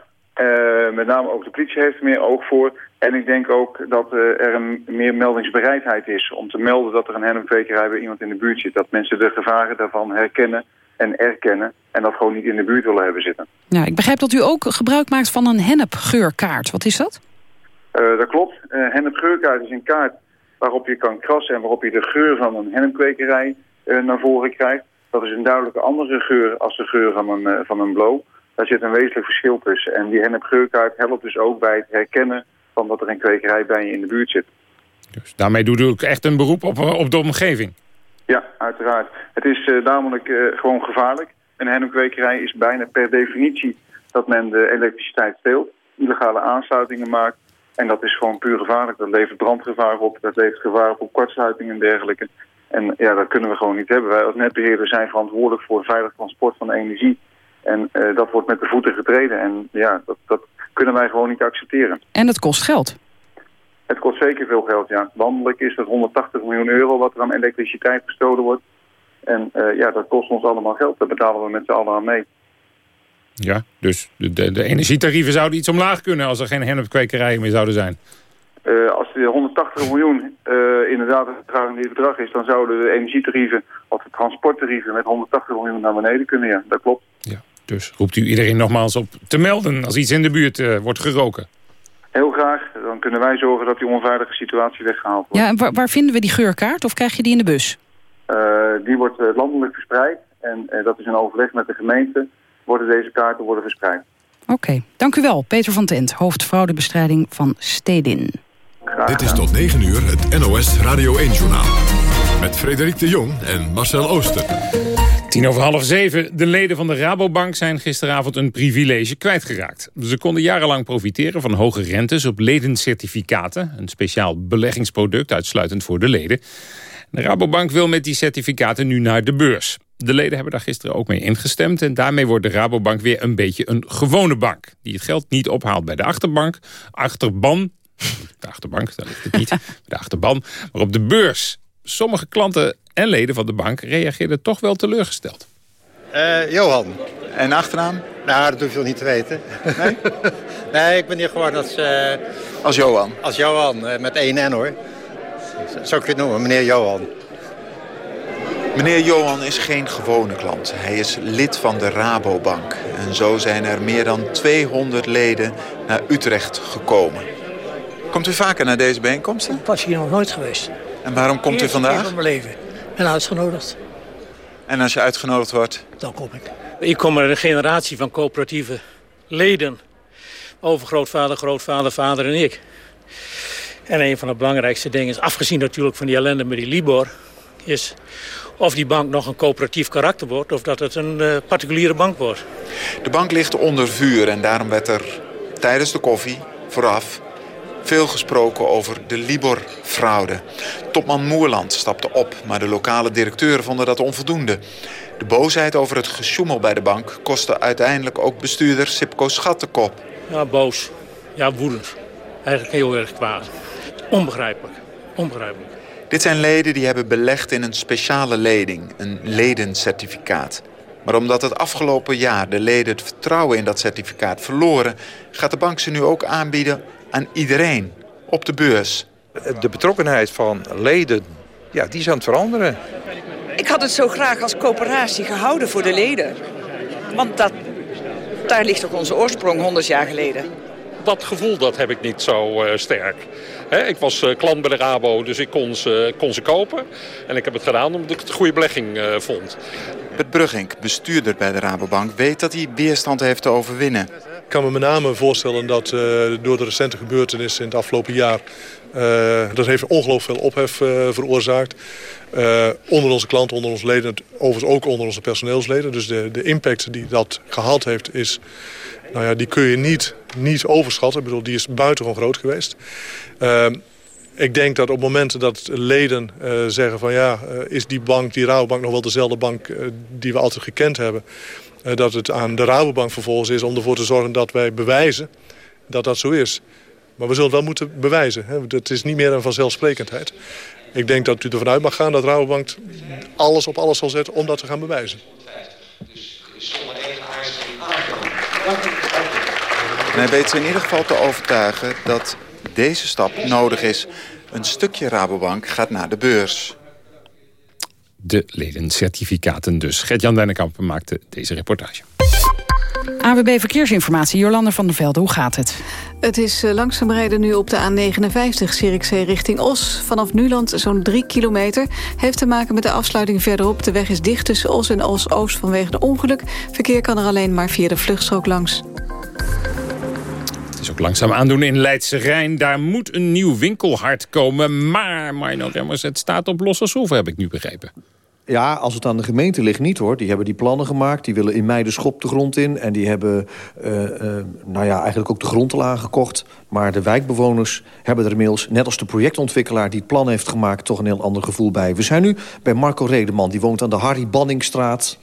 Uh, met name ook de politie heeft er meer oog voor. En ik denk ook dat uh, er een meer meldingsbereidheid is... om te melden dat er een hennepkwekerij bij iemand in de buurt zit. Dat mensen de gevaren daarvan herkennen en erkennen... en dat gewoon niet in de buurt willen hebben zitten. Ja, ik begrijp dat u ook gebruik maakt van een hennepgeurkaart. Wat is dat? dat klopt. hennepgeurkaart is een kaart waarop je kan krassen en waarop je de geur van een hennepkwekerij uh, naar voren krijgt. Dat is een duidelijke andere geur als de geur van een, uh, van een blow. Daar zit een wezenlijk verschil tussen. En die hennepgeurkaart helpt dus ook bij het herkennen van dat er een kwekerij bij je in de buurt zit. Dus daarmee doe je ook echt een beroep op, op de omgeving? Ja, uiteraard. Het is uh, namelijk gewoon gevaarlijk. Een hennepkwekerij is bijna per definitie dat men de elektriciteit steelt, illegale aansluitingen maakt En dat is gewoon puur gevaarlijk. Dat levert brandgevaar op, dat levert gevaar op op kortsluiting en dergelijke. En ja, dat kunnen we gewoon niet hebben. Wij als netbeheerder zijn verantwoordelijk voor veilig transport van energie. En uh, dat wordt met de voeten getreden. En ja, dat, dat kunnen wij gewoon niet accepteren. En het kost geld. Het kost zeker veel geld, ja. Landelijk is het 180 miljoen euro wat er aan elektriciteit gestolen wordt. En uh, ja, dat kost ons allemaal geld. Daar betalen we met z'n allen aan mee. Ja, dus de, de, de, energietarieven zouden iets omlaag kunnen als er geen hennepkwekerijen meer zouden zijn. Uh, als de 180 miljoen uh, inderdaad het bedrag is, dan zouden de energietarieven of de transporttarieven met 180 miljoen naar beneden kunnen. Ja, dat klopt. Ja, dus roept u iedereen nogmaals op te melden als iets in de buurt uh, wordt geroken. Heel graag. Dan kunnen wij zorgen dat die onveilige situatie weggehaald wordt. Ja, en waar, waar vinden we die geurkaart of krijg je die in de bus? die wordt landelijk verspreid en dat is in overleg met de gemeente worden deze kaarten worden verspreid. Oké, okay. dank u wel. Peter van Tent, hoofdfraudebestrijding van Stedin. Dit is tot 9 uur het NOS Radio 1-journaal. Met Frederik de Jong en Marcel Ooster. Tien over half zeven. De leden van de Rabobank zijn gisteravond een privilege kwijtgeraakt. Ze konden jarenlang profiteren van hoge rentes op ledencertificaten. Een speciaal beleggingsproduct uitsluitend voor de leden. De Rabobank wil met die certificaten nu naar de beurs. De leden hebben daar gisteren ook mee ingestemd... en daarmee wordt de Rabobank weer een beetje een gewone bank... die het geld niet ophaalt bij de achterbank, achterban... de achterbank, daar ligt het niet, de achterban... maar op de beurs. Sommige klanten en leden van de bank reageerden toch wel teleurgesteld. Uh, Johan. En achternaam? Nou, dat hoef je wel niet te weten. Nee? nee, ik ben hier gewoon als... Uh, als Johan? Als Johan, uh, met één N hoor. Zo kun je het noemen, meneer Johan. Meneer Johan is geen gewone klant. Hij is lid van de Rabobank. En zo zijn er meer dan 200 leden naar Utrecht gekomen. Komt u vaker naar deze bijeenkomsten? Ik was hier nog nooit geweest. En waarom komt u vandaag? van mijn leven. Ik ben uitgenodigd. En als je uitgenodigd wordt? Dan kom ik. Ik kom uit een generatie van coöperatieve leden. Overgrootvader, grootvader, vader en ik. En een van de belangrijkste dingen is, afgezien natuurlijk van die ellende met die Libor... is of die bank nog een coöperatief karakter wordt... of dat het een uh, particuliere bank wordt. De bank ligt onder vuur en daarom werd er tijdens de koffie vooraf... veel gesproken over de Libor-fraude. Topman Moerland stapte op, maar de lokale directeuren vonden dat onvoldoende. De boosheid over het gesjoemel bij de bank kostte uiteindelijk ook bestuurder Sipko Schattenkop. Ja, boos. Ja, woedend. Eigenlijk heel erg kwaad. Onbegrijpelijk. Onbegrijpelijk. Dit zijn leden die hebben belegd in een speciale leding, een ledencertificaat. Maar omdat het afgelopen jaar de leden het vertrouwen in dat certificaat verloren... gaat de bank ze nu ook aanbieden aan iedereen, op de beurs. De betrokkenheid van leden, ja, die is aan het veranderen. Ik had het zo graag als coöperatie gehouden voor de leden. Want dat, daar ligt toch onze oorsprong 100 jaar geleden dat gevoel dat heb ik niet zo uh, sterk. He, ik was uh, klant bij de Rabo, dus ik kon ze, kon ze kopen. En ik heb het gedaan omdat ik het een goede belegging uh, vond. Bert Brugging, bestuurder bij de Rabobank, weet dat hij weerstand heeft te overwinnen. Ik kan me met name voorstellen dat door de recente gebeurtenissen in het afgelopen jaar... dat heeft ongelooflijk veel ophef veroorzaakt. onder onze klanten, onder onze leden, overigens ook onder onze personeelsleden. Dus de, de impact die dat gehad heeft is nou ja, die kun je niet, niet overschatten. Ik bedoel, die is buitengewoon groot geweest. Uh, ik denk dat op momenten dat leden uh, zeggen van ja, uh, is die bank, die Rabobank nog wel dezelfde bank uh, die we altijd gekend hebben. dat het aan de Rabobank vervolgens is om ervoor te zorgen dat wij bewijzen dat dat zo is. Maar we zullen wel moeten bewijzen. Hè. Het is niet meer een vanzelfsprekendheid. Ik denk dat u ervan uit mag gaan dat Rabobank alles op alles zal zetten om dat te gaan bewijzen. En hij weet ze in ieder geval te overtuigen dat deze stap nodig is. Een stukje Rabobank gaat naar de beurs. De ledencertificaten dus. Gert-Jan Dennekamp maakte deze reportage. AWB Verkeersinformatie, Jolanda van der Velde, hoe gaat het? Het is eh, langzaam rijden nu op de A59 Zierikzee richting Os. Vanaf Nuland zo'n 3 kilometer. Heeft te maken met de afsluiting verderop. De weg is dicht tussen Os en Os-Oost vanwege de ongeluk. Verkeer kan er alleen maar via de vluchtstrook langs. Is ook langzaam aandoen in Leidse Rijn. Daar moet een nieuw winkelhart komen. Maar, Marno Remmers, het staat op losse schroeven, heb ik nu begrepen. Ja, als het aan de gemeente ligt niet hoor. Die hebben die plannen gemaakt. Die willen in mei de schop de grond in. En die hebben uh, nou ja, eigenlijk ook de grond al aangekocht. Maar de wijkbewoners hebben er inmiddels... net als de projectontwikkelaar die het plan heeft gemaakt... toch een heel ander gevoel bij. We zijn nu bij Marco Redeman. Die woont aan de Harry Banningstraat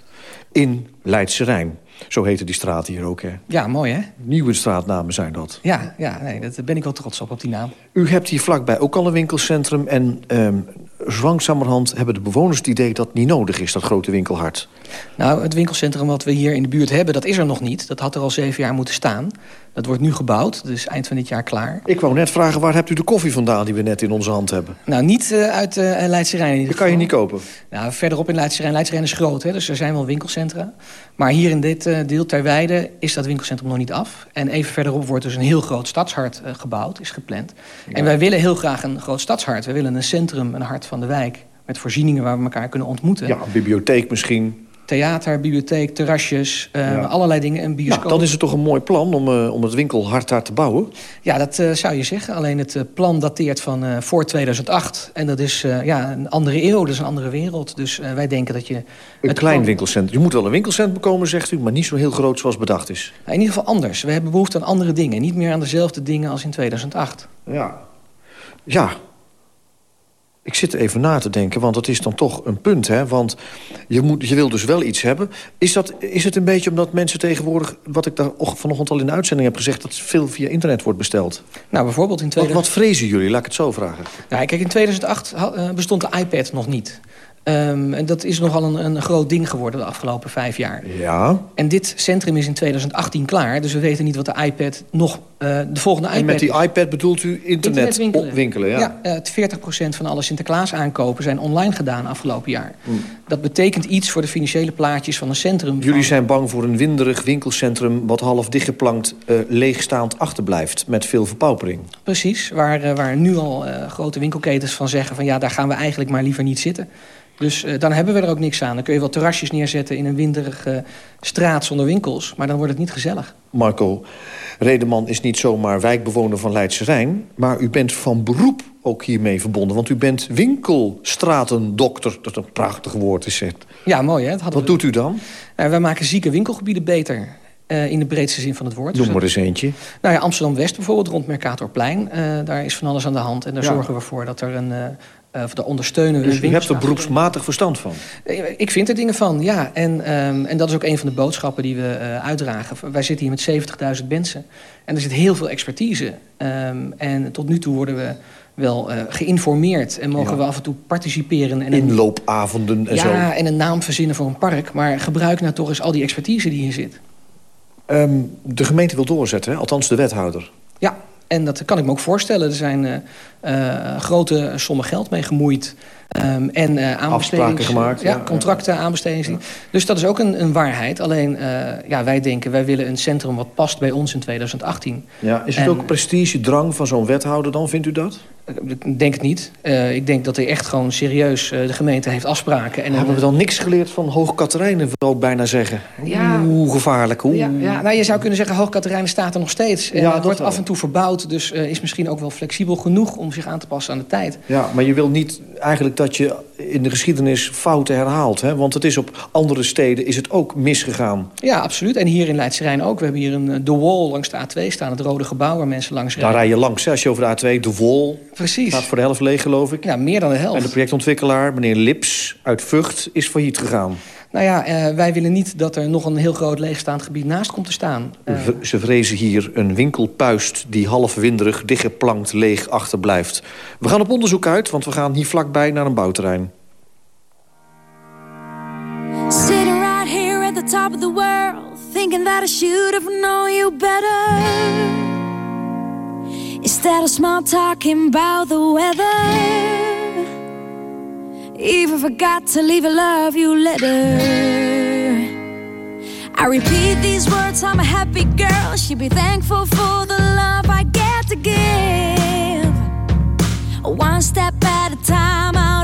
in Leidse Rijn. Zo heette die straat hier ook, hè? Ja, mooi, hè? Nieuwe straatnamen zijn dat. Ja, ja nee, daar ben ik wel trots op, op die naam. U hebt hier vlakbij ook al een winkelcentrum... en um, zwangzamerhand hebben de bewoners het idee dat het niet nodig is... dat grote winkelhart. Nou, het winkelcentrum wat we hier in de buurt hebben, dat is er nog niet. Dat had er al zeven jaar moeten staan. Dat wordt nu gebouwd, dus eind van dit jaar klaar. Ik wou net vragen, waar hebt u de koffie vandaan die we net in onze hand hebben? Nou, niet uh, uit uh, Leidse Rijn. Die kan je niet kopen? Nou, verderop in Leidse Rijn. Leidse Rijn is groot, hè, dus er zijn wel winkelcentra. Maar hier in dit uh, deel ter weide is dat winkelcentrum nog niet af. En even verderop wordt dus een heel groot stadshart gebouwd, is gepland. Ja. En wij willen heel graag een groot stadshart. We willen een centrum, een hart van de wijk... met voorzieningen waar we elkaar kunnen ontmoeten. Ja, een bibliotheek misschien theater, bibliotheek, terrasjes, uh, ja. allerlei dingen. Een bioscoop. Nou, dan is het toch een mooi plan om, uh, om het winkelhart daar te bouwen? Ja, dat uh, zou je zeggen. Alleen het plan dateert van voor 2008. En dat is ja, een andere eeuw, dat is een andere wereld. Dus wij denken dat je... Een klein plan... winkelcentrum. Je moet wel een winkelcentrum komen, zegt u... maar niet zo heel groot zoals bedacht is. in ieder geval anders. We hebben behoefte aan andere dingen. Niet meer aan dezelfde dingen als in 2008. Ja. Ja, ik zit even na te denken, want het is dan toch een punt. Hè? Want je, moet, je wil dus wel iets hebben. Is, dat, is het een beetje omdat mensen tegenwoordig... wat ik daar vanochtend al in de uitzending heb gezegd... dat veel via internet wordt besteld? Nou, bijvoorbeeld in 2000... Wat, wat vrezen jullie? Laat ik het zo vragen. Nou, kijk, in 2008 bestond de iPad nog niet. Um, en dat is nogal een, een groot ding geworden de afgelopen vijf jaar. Ja. En dit centrum is in 2018 klaar. Dus we weten niet wat de iPad nog... Uh, de volgende iPad En met die iPad bedoelt u internet, internet winkelen? ja. ja uh, 40% van alle Sinterklaas aankopen zijn online gedaan afgelopen jaar. Hmm. Dat betekent iets voor de financiële plaatjes van een centrum. Jullie zijn bang voor een winderig winkelcentrum... wat half dichtgeplankt uh, leegstaand achterblijft met veel verpaupering. Precies, waar, waar nu al grote winkelketens van zeggen... van ja, daar gaan we eigenlijk maar liever niet zitten... Dus uh, dan hebben we er ook niks aan. Dan kun je wel terrasjes neerzetten in een winderige straat zonder winkels. Maar dan wordt het niet gezellig. Marco, Redeman is niet zomaar wijkbewoner van Leidse Rijn... maar u bent van beroep ook hiermee verbonden. Want u bent winkelstratendokter. Dat is een prachtig woord is het. Ja, mooi hè? Wat we... doet u dan? Uh, wij maken zieke winkelgebieden beter. Uh, in de breedste zin van het woord. Noem maar eens eentje. Nou ja, Amsterdam-West bijvoorbeeld, rond Mercatorplein. Uh, daar is van alles aan de hand. En daar ja. zorgen we voor dat er een... Uh, of daar ondersteunen we dus u hebt er beroepsmatig verstand van? Ik vind er dingen van, ja. En, um, en dat is ook een van de boodschappen die we uh, uitdragen. Wij zitten hier met 70.000 mensen. En er zit heel veel expertise. Um, en tot nu toe worden we wel uh, geïnformeerd. En mogen ja. we af en toe participeren. En Inloopavonden en ja, zo. Ja, en een naam verzinnen voor een park. Maar gebruik nou toch eens al die expertise die hier zit. Um, de gemeente wil doorzetten, hè? althans de wethouder. Ja, en dat kan ik me ook voorstellen. Er zijn uh, uh, grote sommen geld mee gemoeid. Um, en uh, Afspraken gemaakt. Ja, contracten, aanbestedingen. Ja. Dus dat is ook een, een waarheid. Alleen, ja, wij denken, wij willen een centrum wat past bij ons in 2018. Ja, is het en, ook prestige, drang van zo'n wethouder dan, vindt u dat? Ik denk het niet. Uh, ik denk dat hij echt gewoon serieus uh, de gemeente heeft afspraken. En Hebben we dan niks geleerd van Hoog Katerijnen, wil ik bijna zeggen? Ja. Hoe gevaarlijk. Hoe... Ja, ja, nou, je zou kunnen zeggen, Hoog Katerijnen staat er nog steeds. En ja, het wordt af en toe verbouwd, dus uh, is misschien ook wel flexibel genoeg... om zich aan te passen aan de tijd. Ja, maar je wil niet eigenlijk dat je in de geschiedenis fouten herhaalt. Hè? Want het is op andere steden is het ook misgegaan. Ja, absoluut. En hier in Leidse Rijn ook. We hebben hier een The Wall langs de A2 staan. Het rode gebouw waar mensen langs rijden. Daar rij je langs, hè, als je over de A2, The Wall... Precies. Staat voor de helft leeg, geloof ik. Ja, meer dan de helft. En de projectontwikkelaar, meneer Lips, uit Vught, is failliet gegaan. Nou ja, uh, wij willen niet dat er nog een heel groot leegstaand gebied naast komt te staan. Uh... Ze vrezen hier een winkelpuist die half winderig, dichtgeplankt, leeg achterblijft. We gaan op onderzoek uit, want we gaan hier vlakbij naar een bouwterrein. Sitting right here at the top of the world Thinking that I should have known you better Instead of small talking about the weather Even forgot to leave a love you letter I repeat these words, I'm a happy girl. Should be thankful for the love I get to give. One step at a time out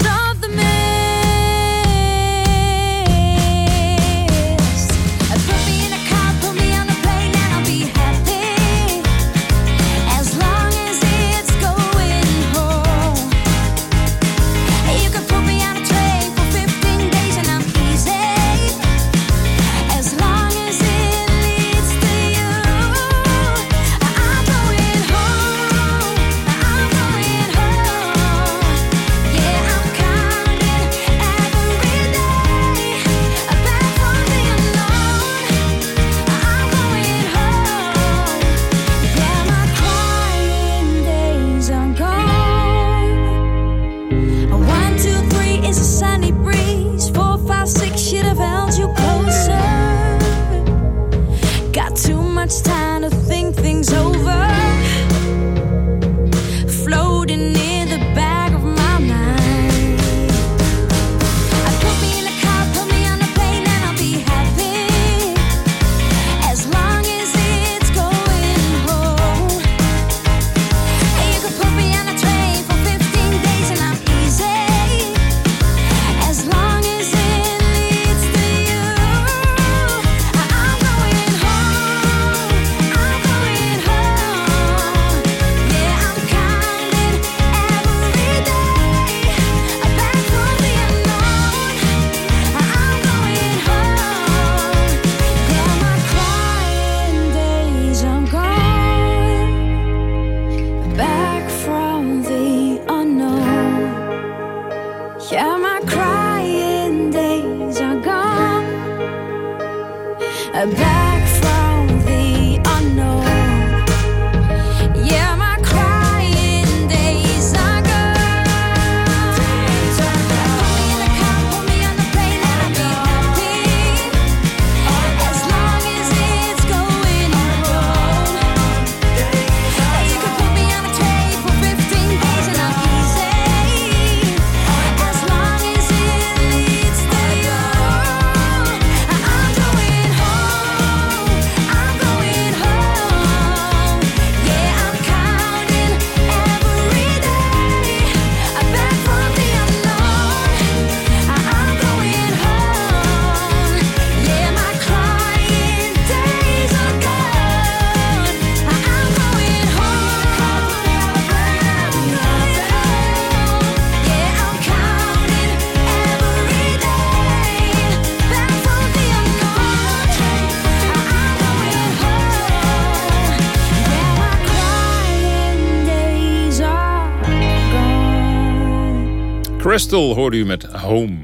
Crystal hoorde u met Home.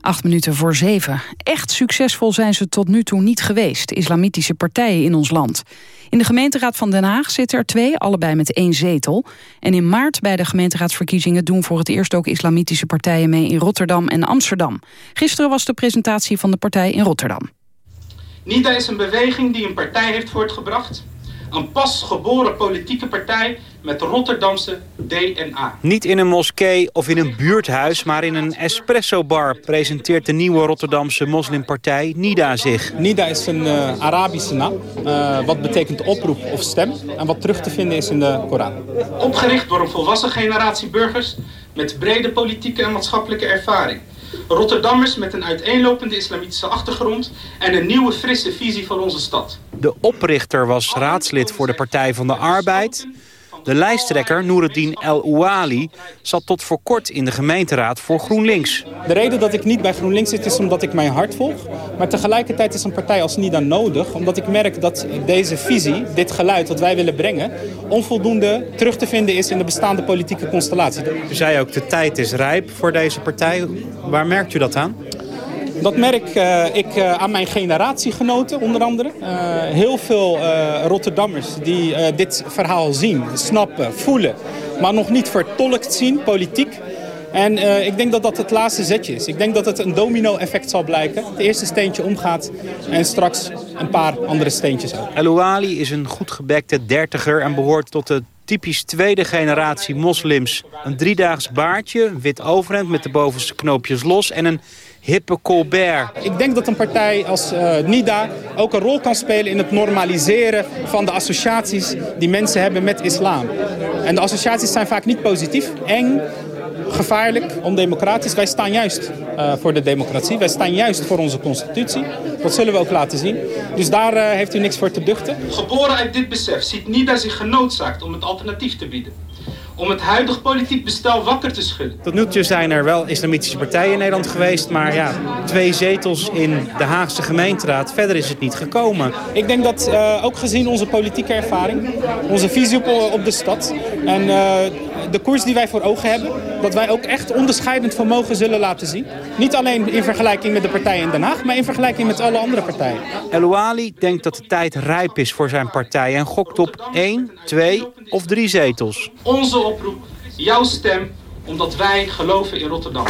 Acht minuten voor zeven. Echt succesvol zijn ze tot nu toe niet geweest, islamitische partijen in ons land. In de gemeenteraad van Den Haag zitten er twee, allebei met één zetel. En in maart bij de gemeenteraadsverkiezingen doen voor het eerst ook islamitische partijen mee in Rotterdam en Amsterdam. Gisteren was de presentatie van de partij in Rotterdam. NIDA is een beweging die een partij heeft voortgebracht een pasgeboren politieke partij met Rotterdamse DNA. Niet in een moskee of in een buurthuis, maar in een espresso-bar... presenteert de nieuwe Rotterdamse moslimpartij NIDA zich. NIDA is een uh, Arabische naam, uh, wat betekent oproep of stem... en wat terug te vinden is in de Koran. Opgericht door een volwassen generatie burgers... met brede politieke en maatschappelijke ervaring... Rotterdammers met een uiteenlopende islamitische achtergrond en een nieuwe frisse visie van onze stad. De oprichter was raadslid voor de Partij van de Arbeid. De lijsttrekker, Noureddin El Ouali, zat tot voor kort in de gemeenteraad voor GroenLinks. De reden dat ik niet bij GroenLinks zit is omdat ik mijn hart volg. Maar tegelijkertijd is een partij als NIDA nodig. Omdat ik merk dat deze visie, dit geluid wat wij willen brengen... onvoldoende terug te vinden is in de bestaande politieke constellatie. U zei ook, de tijd is rijp voor deze partij. Waar merkt u dat aan? Dat merk uh, ik uh, aan mijn generatiegenoten onder andere. Uh, heel veel Rotterdammers die dit verhaal zien, snappen, voelen... maar nog niet vertolkt zien, politiek. En ik denk dat dat het laatste zetje is. Ik denk dat het een domino-effect zal blijken. Het eerste steentje omgaat en straks een paar andere steentjes ook. El is een goed gebekte dertiger en behoort tot de typisch tweede generatie moslims. Een driedaags baardje, wit overhemd met de bovenste knoopjes los... en een hippe Colbert. Ik denk dat een partij als uh, NIDA ook een rol kan spelen in het normaliseren van de associaties die mensen hebben met islam. En de associaties zijn vaak niet positief, eng, gevaarlijk, ondemocratisch. Wij staan juist uh, voor de democratie. Wij staan juist voor onze constitutie. Dat zullen we ook laten zien. Dus daar uh, heeft u niks voor te duchten. Geboren uit dit besef ziet NIDA zich genoodzaakt om het alternatief te bieden om het huidig politiek bestel wakker te schudden. Tot nu toe zijn er wel islamitische partijen in Nederland geweest... maar ja, twee zetels in de Haagse gemeenteraad. Verder is het niet gekomen. Ik denk dat uh, ook gezien onze politieke ervaring, onze visie op, op de stad... en uh, de koers die wij voor ogen hebben... dat wij ook echt onderscheidend vermogen zullen laten zien. Niet alleen in vergelijking met de partijen in Den Haag... maar in vergelijking met alle andere partijen. El Ouali denkt dat de tijd rijp is voor zijn partij... en gokt op één, twee of drie zetels. Onze oproep, jouw stem, omdat wij geloven in Rotterdam.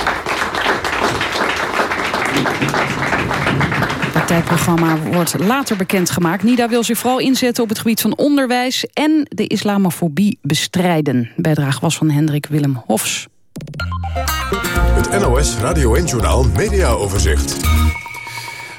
Het partijprogramma wordt later bekendgemaakt. NIDA wil zich vooral inzetten op het gebied van onderwijs... en de islamofobie bestrijden. Bijdrage was van Hendrik Willem Hofs. Het NOS Radio 1-journaal Media Overzicht.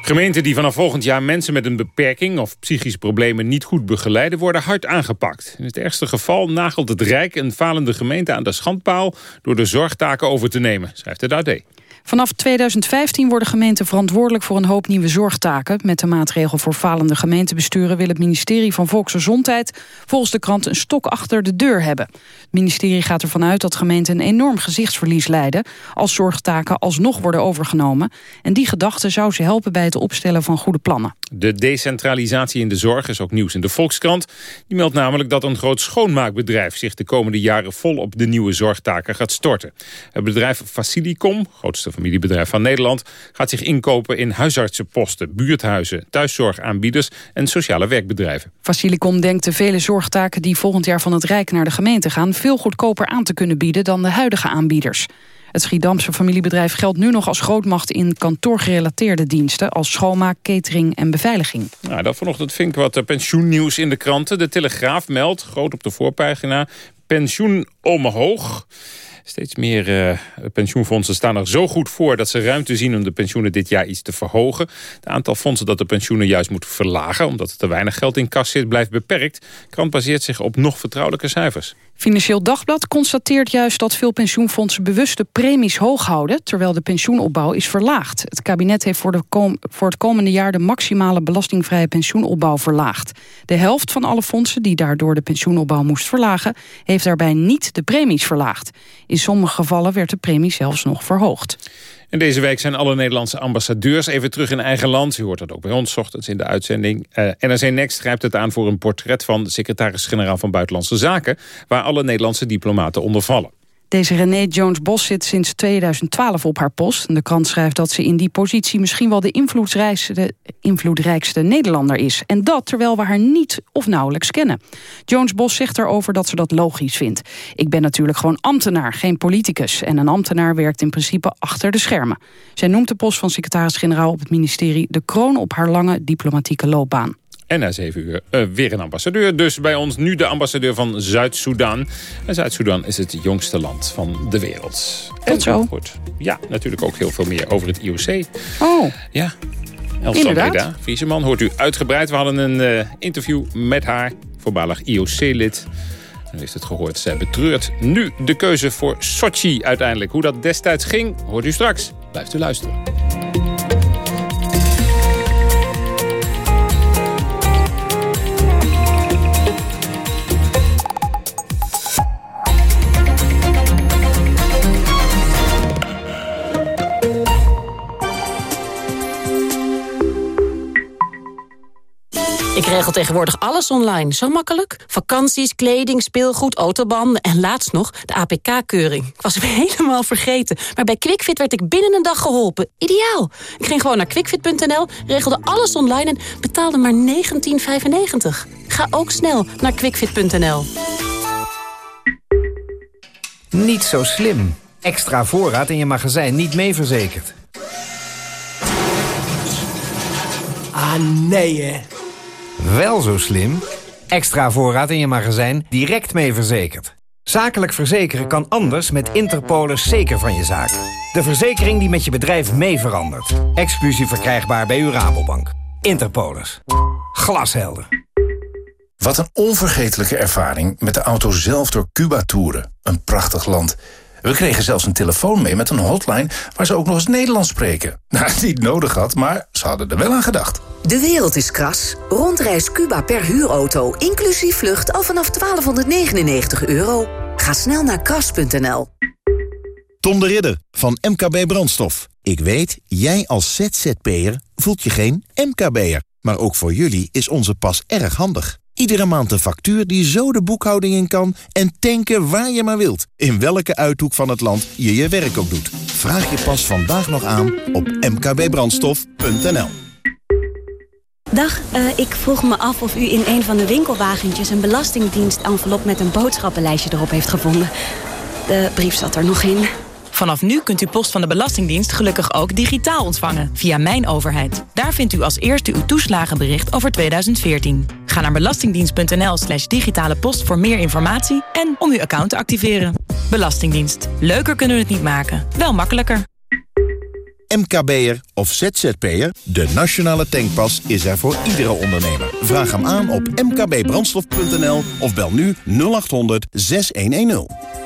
Gemeenten die vanaf volgend jaar mensen met een beperking of psychische problemen niet goed begeleiden worden hard aangepakt. In het ergste geval nagelt het Rijk een falende gemeente aan de schandpaal door de zorgtaken over te nemen, schrijft het AD. Vanaf 2015 worden gemeenten verantwoordelijk voor een hoop nieuwe zorgtaken. Met de maatregel voor falende gemeentebesturen wil het ministerie van Volksgezondheid volgens de krant een stok achter de deur hebben. Het ministerie gaat ervan uit dat gemeenten een enorm gezichtsverlies lijden als zorgtaken alsnog worden overgenomen. En die gedachte zou ze helpen bij het opstellen van goede plannen. De decentralisatie in de zorg is ook nieuws in de Volkskrant. Die meldt namelijk dat een groot schoonmaakbedrijf... zich de komende jaren vol op de nieuwe zorgtaken gaat storten. Het bedrijf Facilicom, grootste familiebedrijf van Nederland... gaat zich inkopen in huisartsenposten, buurthuizen... thuiszorgaanbieders en sociale werkbedrijven. Facilicom denkt de vele zorgtaken die volgend jaar van het Rijk naar de gemeente gaan... veel goedkoper aan te kunnen bieden dan de huidige aanbieders. Het Schiedamse familiebedrijf geldt nu nog als grootmacht in kantoorgerelateerde diensten als schoonmaak, catering en beveiliging. Nou, dat vanochtend vind ik wat eh, pensioennieuws in de kranten. De Telegraaf meldt, groot op de voorpagina, pensioen omhoog. Steeds meer uh, pensioenfondsen staan er zo goed voor... dat ze ruimte zien om de pensioenen dit jaar iets te verhogen. Het aantal fondsen dat de pensioenen juist moet verlagen... omdat er te weinig geld in kas zit, blijft beperkt. De krant baseert zich op nog vertrouwelijke cijfers. Financieel Dagblad constateert juist dat veel pensioenfondsen bewust de premies hoog houden, terwijl de pensioenopbouw is verlaagd. Het kabinet heeft voor, de voor het komende jaar de maximale belastingvrije pensioenopbouw verlaagd. De helft van alle fondsen die daardoor de pensioenopbouw moest verlagen, heeft daarbij niet de premies verlaagd. In sommige gevallen werd de premie zelfs nog verhoogd. En deze week zijn alle Nederlandse ambassadeurs even terug in eigen land. U hoort dat ook bij ons, ochtends in de uitzending. Uh, eh, NRC Next grijpt het aan voor een portret van de secretaris-generaal van Buitenlandse Zaken... waar alle Nederlandse diplomaten onder vallen. Deze René Jones-Bos zit sinds 2012 op haar post. De krant schrijft dat ze in die positie misschien wel de invloedrijkste, invloedrijkste Nederlander is. En dat terwijl we haar niet of nauwelijks kennen. Jones-Bos zegt erover dat ze dat logisch vindt. Ik ben natuurlijk gewoon ambtenaar, geen politicus. En een ambtenaar werkt in principe achter de schermen. Zij noemt de post van secretaris-generaal op het ministerie... de kroon op haar lange diplomatieke loopbaan. En na zeven uur uh, weer een ambassadeur. Dus bij ons nu de ambassadeur van Zuid-Soedan. En Zuid-Soedan is het jongste land van de wereld. Tot zo. Goed. Ja, natuurlijk ook heel veel meer over het IOC. Oh. Ja. Elsa Breda, Vieseman, hoort u uitgebreid. We hadden een uh, interview met haar, voormalig IOC-lid. U heeft het gehoord, zij betreurt nu de keuze voor Sochi uiteindelijk. Hoe dat destijds ging, hoort u straks. Blijft u luisteren. Ik regel tegenwoordig alles online. Zo makkelijk. Vakanties, kleding, speelgoed, autobanden en laatst nog de APK-keuring. Ik was hem helemaal vergeten. Maar bij QuickFit werd ik binnen een dag geholpen. Ideaal. Ik ging gewoon naar quickfit.nl, regelde alles online en betaalde maar 19,95. Ga ook snel naar quickfit.nl. Niet zo slim. Extra voorraad in je magazijn niet mee verzekerd. Ah, nee hè. Wel zo slim. Extra voorraad in je magazijn direct mee verzekerd. Zakelijk verzekeren kan anders met Interpolis zeker van je zaak. De verzekering die met je bedrijf mee verandert. Exclusief verkrijgbaar bij uw Rabobank. Interpolis. Glashelder. Wat een onvergetelijke ervaring met de auto zelf door Cuba toeren. Een prachtig land. We kregen zelfs een telefoon mee met een hotline waar ze ook nog eens Nederlands spreken. Nou, niet nodig had, maar ze hadden er wel aan gedacht. De wereld is kras. Rondreis Cuba per huurauto, inclusief vlucht, al vanaf 1299 euro. Ga snel naar kras.nl. Tom de Ridder van MKB Brandstof. Ik weet, jij als ZZP'er voelt je geen MKB'er. Maar ook voor jullie is onze pas erg handig. Iedere maand een factuur die zo de boekhouding in kan... en tanken waar je maar wilt. In welke uithoek van het land je je werk ook doet. Vraag je pas vandaag nog aan op mkbbrandstof.nl. Dag, uh, ik vroeg me af of u in een van de winkelwagentjes... een belastingdienst-envelop met een boodschappenlijstje erop heeft gevonden. De brief zat er nog in. Vanaf nu kunt u post van de Belastingdienst gelukkig ook digitaal ontvangen via Mijn Overheid. Daar vindt u als eerste uw toeslagenbericht over 2014. Ga naar belastingdienst.nl slash digitale post voor meer informatie en om uw account te activeren. Belastingdienst. Leuker kunnen we het niet maken, wel makkelijker. MKB'er of ZZP'er, de nationale tankpas is er voor iedere ondernemer. Vraag hem aan op mkbbrandstof.nl of bel nu 0800 6110.